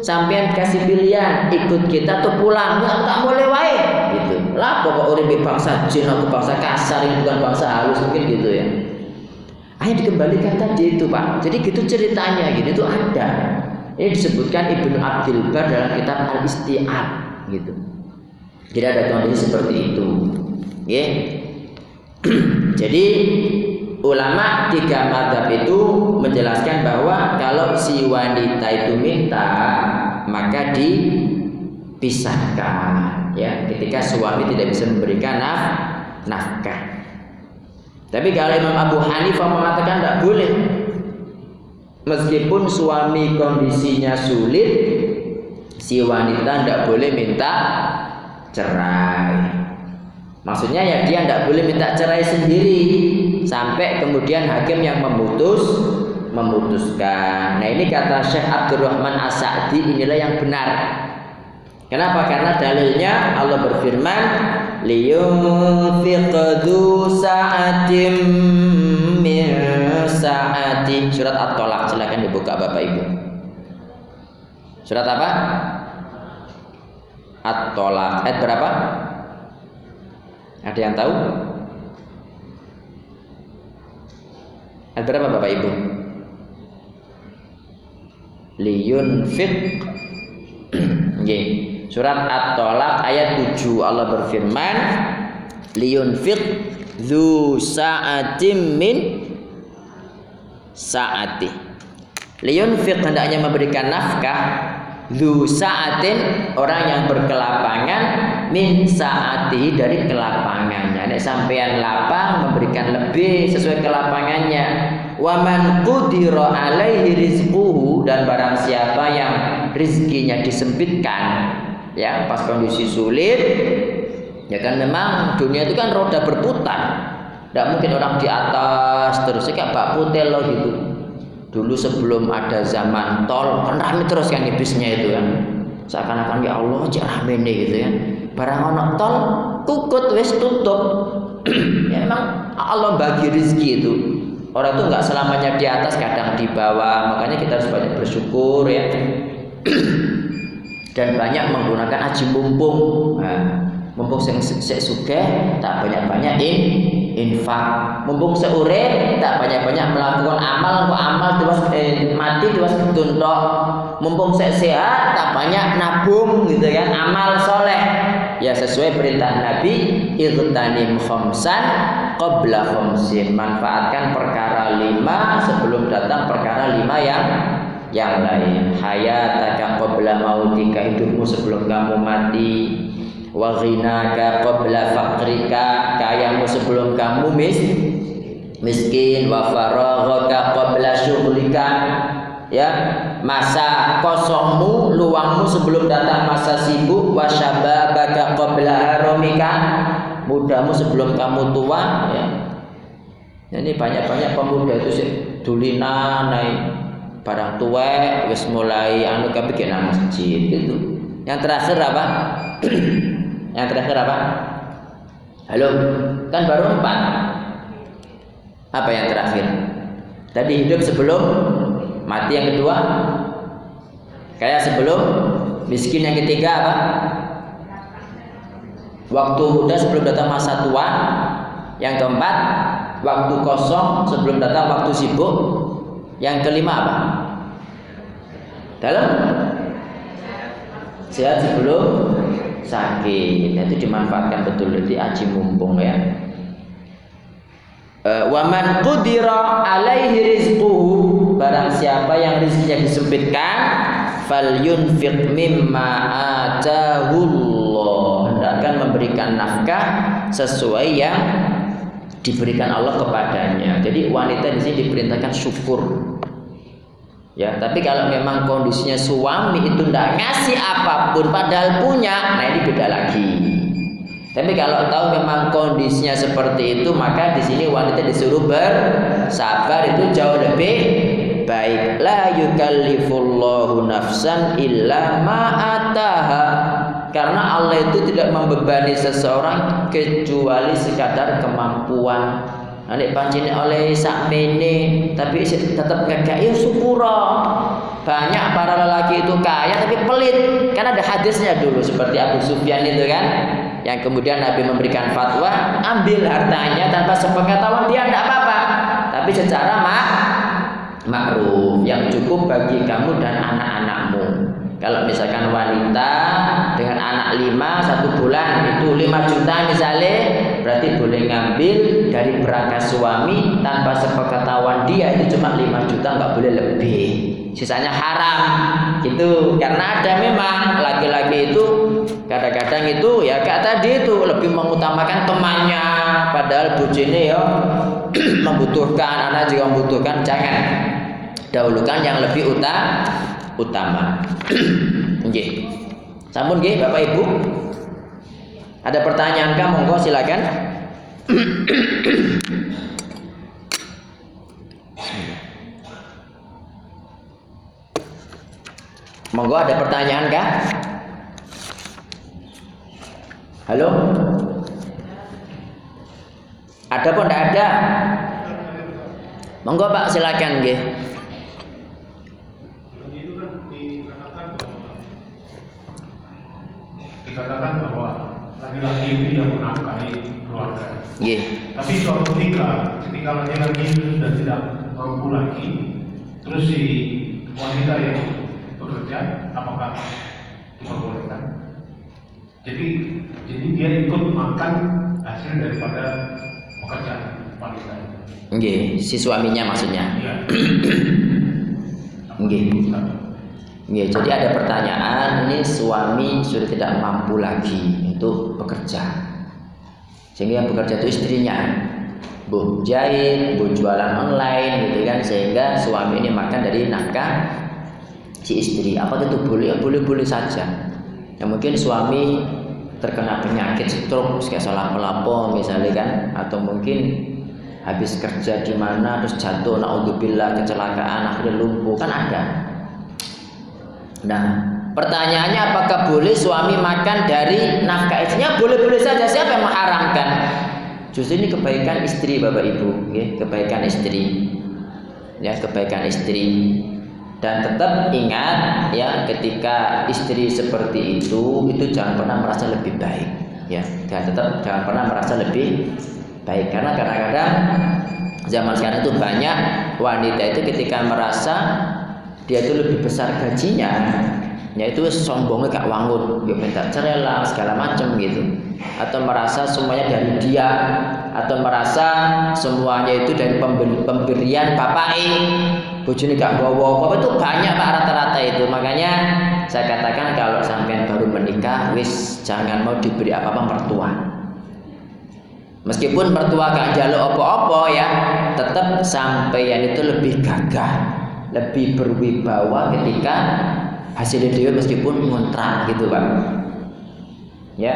sampean kasih pilihan ikut kita atau pulang. Enggak, tak boleh wae. Lah pokok urip bangsa jin aku bangsa kasar ini bukan bangsa halus mungkin gitu ya. Ayo dikembalikan tadi itu Pak. Jadi gitu ceritanya gitu itu ada. Ini disebutkan Ibnu Abdul Bar dalam kitab Al Istiab gitu. Jadi ada kondisi seperti itu. Ya. Jadi ulama tiga madhab itu menjelaskan bahwa kalau si wanita itu minta maka dipisahkan ya ketika suami tidak bisa memberikan naf nafkah tapi kalau Imam Abu Hanifah mengatakan tidak boleh. Meskipun suami kondisinya sulit, si wanita tidak boleh minta cerai. Maksudnya ya dia tidak boleh minta cerai sendiri sampai kemudian hakim yang memutus memutuskan. Nah ini kata Syekh Abdurrahman As-Sa'di inilah yang benar. Kenapa? Karena dalilnya Allah berfirman liyunfiq du sa'atim min sa'ati. Surat at-tolak silakan dibuka Bapak Ibu. Surat apa? At-tolak. Ayat berapa? Ada yang tahu? Ayat berapa Bapak Ibu? Liyunfiq. Nggih Surat At-Tolak ayat 7 Allah berfirman liyunfiq dzu sa'atim min saati. Liyunfiq hendaknya memberikan nafkah dzu sa'atin orang yang berkelapangan min saati dari kelapangannya. Nek sampean lapang memberikan lebih sesuai kelapangannya. Wa man qudira alaihi rizquhu dan barang siapa yang rizkinya disempitkan ya pas kondisi sulit ya kan memang dunia itu kan roda berputar. Tidak mungkin orang di atas terus kayak Pak Putel loh gitu. Dulu sebelum ada zaman tol kan rame terus kan bisnya itu kan. Seakan-akan ya Allah cek rame nih gitu ya. Barang anak tol tukut wes tutup. Ya memang Allah bagi rezeki itu. Orang itu nggak selamanya di atas kadang di bawah. Makanya kita harus banyak bersyukur ya dan banyak menggunakan aji mumpung. Nah, mumpung sing sik tak banyak-banyak in infak. Mumpung seure tak banyak-banyak melakukan amal kok amal terus eh, mati terus dituntok mumpung sik sehat tak banyak nabung gitu ya amal soleh. Ya sesuai perintah Nabi irtanim khamsan qabla khamsin. Manfaatkan perkara lima sebelum datang perkara lima yang yang lain hayataka qabla mautika hidupmu sebelum kamu mati. Wa ghinaka qabla faqrika kayamu sebelum kamu mis miskin. Wa faraghaka qabla syughlika ya masa kosongmu luangmu sebelum datang masa sibuk. Wa syababaka qabla haramika mudamu sebelum kamu tua. Ya ini banyak-banyak pemuda itu sih dulina naik barang tua wis mulai anu bikin nama masjid gitu. Yang terakhir apa? Yang terakhir apa? Halo kan baru empat. Apa yang terakhir? Tadi hidup sebelum mati yang kedua? Kayak sebelum miskin yang ketiga apa? Waktu muda sebelum datang masa tua yang keempat waktu kosong sebelum datang waktu sibuk yang kelima apa? Dalam sehat sebelum sakit. Itu dimanfaatkan betul jadi aji mumpung ya. Eh, Waman qudira alaihi rizquhu barang siapa yang rizkinya disempitkan fal yunfiq mimma atahullah hendakkan memberikan nafkah sesuai yang diberikan Allah kepadanya. Jadi wanita di sini diperintahkan syukur. Ya, tapi kalau memang kondisinya suami itu tidak ngasih apa pun padahal punya, nah ini beda lagi. Tapi kalau tahu memang kondisinya seperti itu, maka di sini wanita disuruh bersabar itu jauh lebih baik. La yukallifullahu nafsan illa ma'ataha. Karena Allah itu tidak membebani seseorang kecuali sekadar kemampuan. Nek pancene oleh sakmene tapi tetap gagak ya syukura. Banyak para lelaki itu kaya tapi pelit. Karena ada hadisnya dulu seperti Abu Sufyan itu kan yang kemudian Nabi memberikan fatwa ambil hartanya tanpa sepengetahuan dia tidak apa-apa tapi secara mak makruh yang cukup bagi kamu dan anak-anakmu kalau misalkan wanita anak lima satu bulan itu lima juta misalnya berarti boleh ngambil dari berangkat suami tanpa sepengetahuan dia itu cuma lima juta nggak boleh lebih. Sisanya haram gitu. Karena ada memang laki-laki itu kadang-kadang itu ya kayak tadi itu lebih mengutamakan temannya. Padahal bujine ya membutuhkan anak juga membutuhkan jangan. Dahulukan yang lebih utama. Utama sampun nggih Bapak Ibu ada pertanyaan kamu monggo silakan Monggo ada pertanyaan kah? Halo? Ada pun tidak ada? Monggo Pak silakan nggih. Dikatakan bahwa laki-laki itu yang menafkahi keluarga. Nggih. Tapi suatu ketika ketika laki-laki itu sudah tidak mampu lagi, terus si wanita yang bekerja apakah diperbolehkan? Jadi jadi dia ikut makan hasil daripada pekerjaan wanita. Nggih, si suaminya maksudnya. Iya. Nggih. Nggih, jadi ada pertanyaan ini suami sudah tidak mampu lagi untuk bekerja. Sehingga yang bekerja itu istrinya. Bu jahit, bu jualan online gitu kan sehingga suami ini makan dari nafkah si istri. Apa itu boleh? Ya boleh-boleh saja. Ya mungkin suami terkena penyakit stroke kayak salah pelapor misalnya kan atau mungkin habis kerja di mana terus jatuh naudzubillah kecelakaan akhirnya lumpuh kan ada Nah, pertanyaannya apakah boleh suami makan dari nafkah istrinya? Boleh-boleh saja. Siapa yang mengharamkan? Justru ini kebaikan istri, Bapak Ibu, ya, kebaikan istri. Ya, kebaikan istri. Dan tetap ingat ya, ketika istri seperti itu, itu jangan pernah merasa lebih baik, ya. Dan tetap jangan pernah merasa lebih baik karena kadang-kadang zaman sekarang itu banyak wanita itu ketika merasa dia itu lebih besar gajinya. Yaitu sombongnya gak wangun. Dia minta cerai lah segala macam gitu. Atau merasa semuanya dari dia. Atau merasa semuanya itu dari pemberi, pemberian bapak bojone gak bawa. Apa itu banyak pak rata-rata itu. Makanya saya katakan kalau sampean baru menikah wis jangan mau diberi apa-apa mertua. Meskipun mertua gak jaluk apa-apa ya tetap sampean itu lebih gagah lebih berwibawa ketika hasilnya dia meskipun ngontrak gitu pak. Ya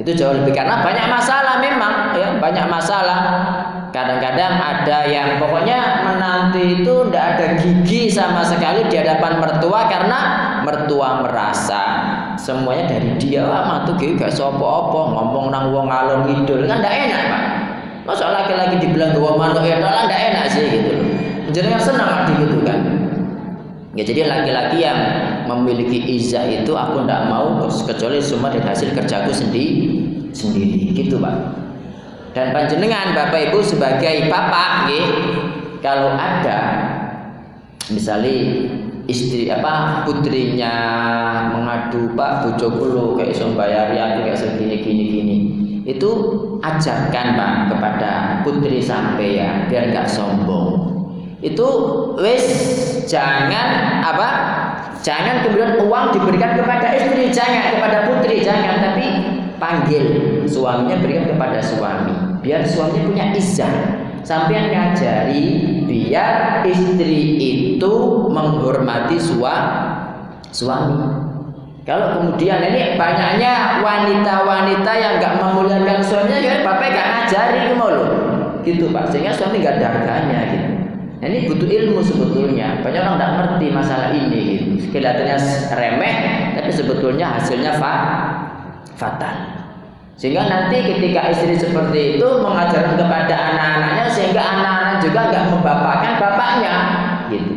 itu jauh lebih karena banyak masalah memang ya banyak masalah. Kadang-kadang ada yang pokoknya menanti itu tidak ada gigi sama sekali di hadapan mertua karena mertua merasa semuanya dari dia ah mantu gigi gak sopo-opo ngomong nang wong alon ngidul. Kan tidak enak pak. Masa laki-laki dibilang gua mantu enak lah tidak enak sih gitu jadi senang gitu kan Ya jadi laki-laki yang memiliki izah itu aku tidak mau kecuali semua dari hasil kerjaku sendiri sendiri. Gitu pak. Dan panjenengan bapak ibu sebagai bapak, nggih, kalau ada misalnya istri apa putrinya mengadu pak bojo kulo kayak iso bayari aku kayak segini gini gini itu ajarkan pak kepada putri sampean biar nggak sombong itu wis jangan apa? Jangan kemudian uang diberikan kepada istri jangan kepada putri jangan tapi panggil. Suaminya berikan kepada suami biar suaminya punya izah. Sampai ngajari biar istri itu menghormati sua, suami. Kalau kemudian ini banyaknya wanita-wanita yang nggak memuliakan suaminya, ya bapak nggak ngajari. Gitu pak, sehingga suami nggak ada harganya gitu. Nah, ini butuh ilmu sebetulnya. Banyak orang nggak ngerti masalah ini. Gitu. Kelihatannya remeh, tapi sebetulnya hasilnya fa fatal. Sehingga nanti ketika istri seperti itu mengajarkan kepada anak-anaknya, sehingga anak-anak juga nggak membapakkan bapaknya, gitu.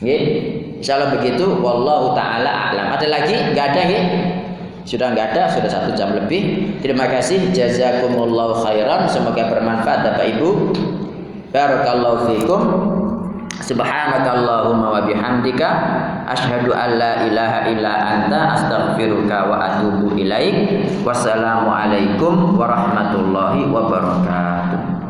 Gitu. Insya Allah begitu. Wallahu taala alam. Ada lagi? Enggak ada ya? Sudah enggak ada, sudah satu jam lebih. Terima kasih. Jazakumullahu khairan. Semoga bermanfaat Bapak Ibu. Barakallahu fikum. Subhanakallahumma wa bihamdika asyhadu an la ilaha illa anta astaghfiruka wa atubu ilaik. Wassalamualaikum warahmatullahi wabarakatuh.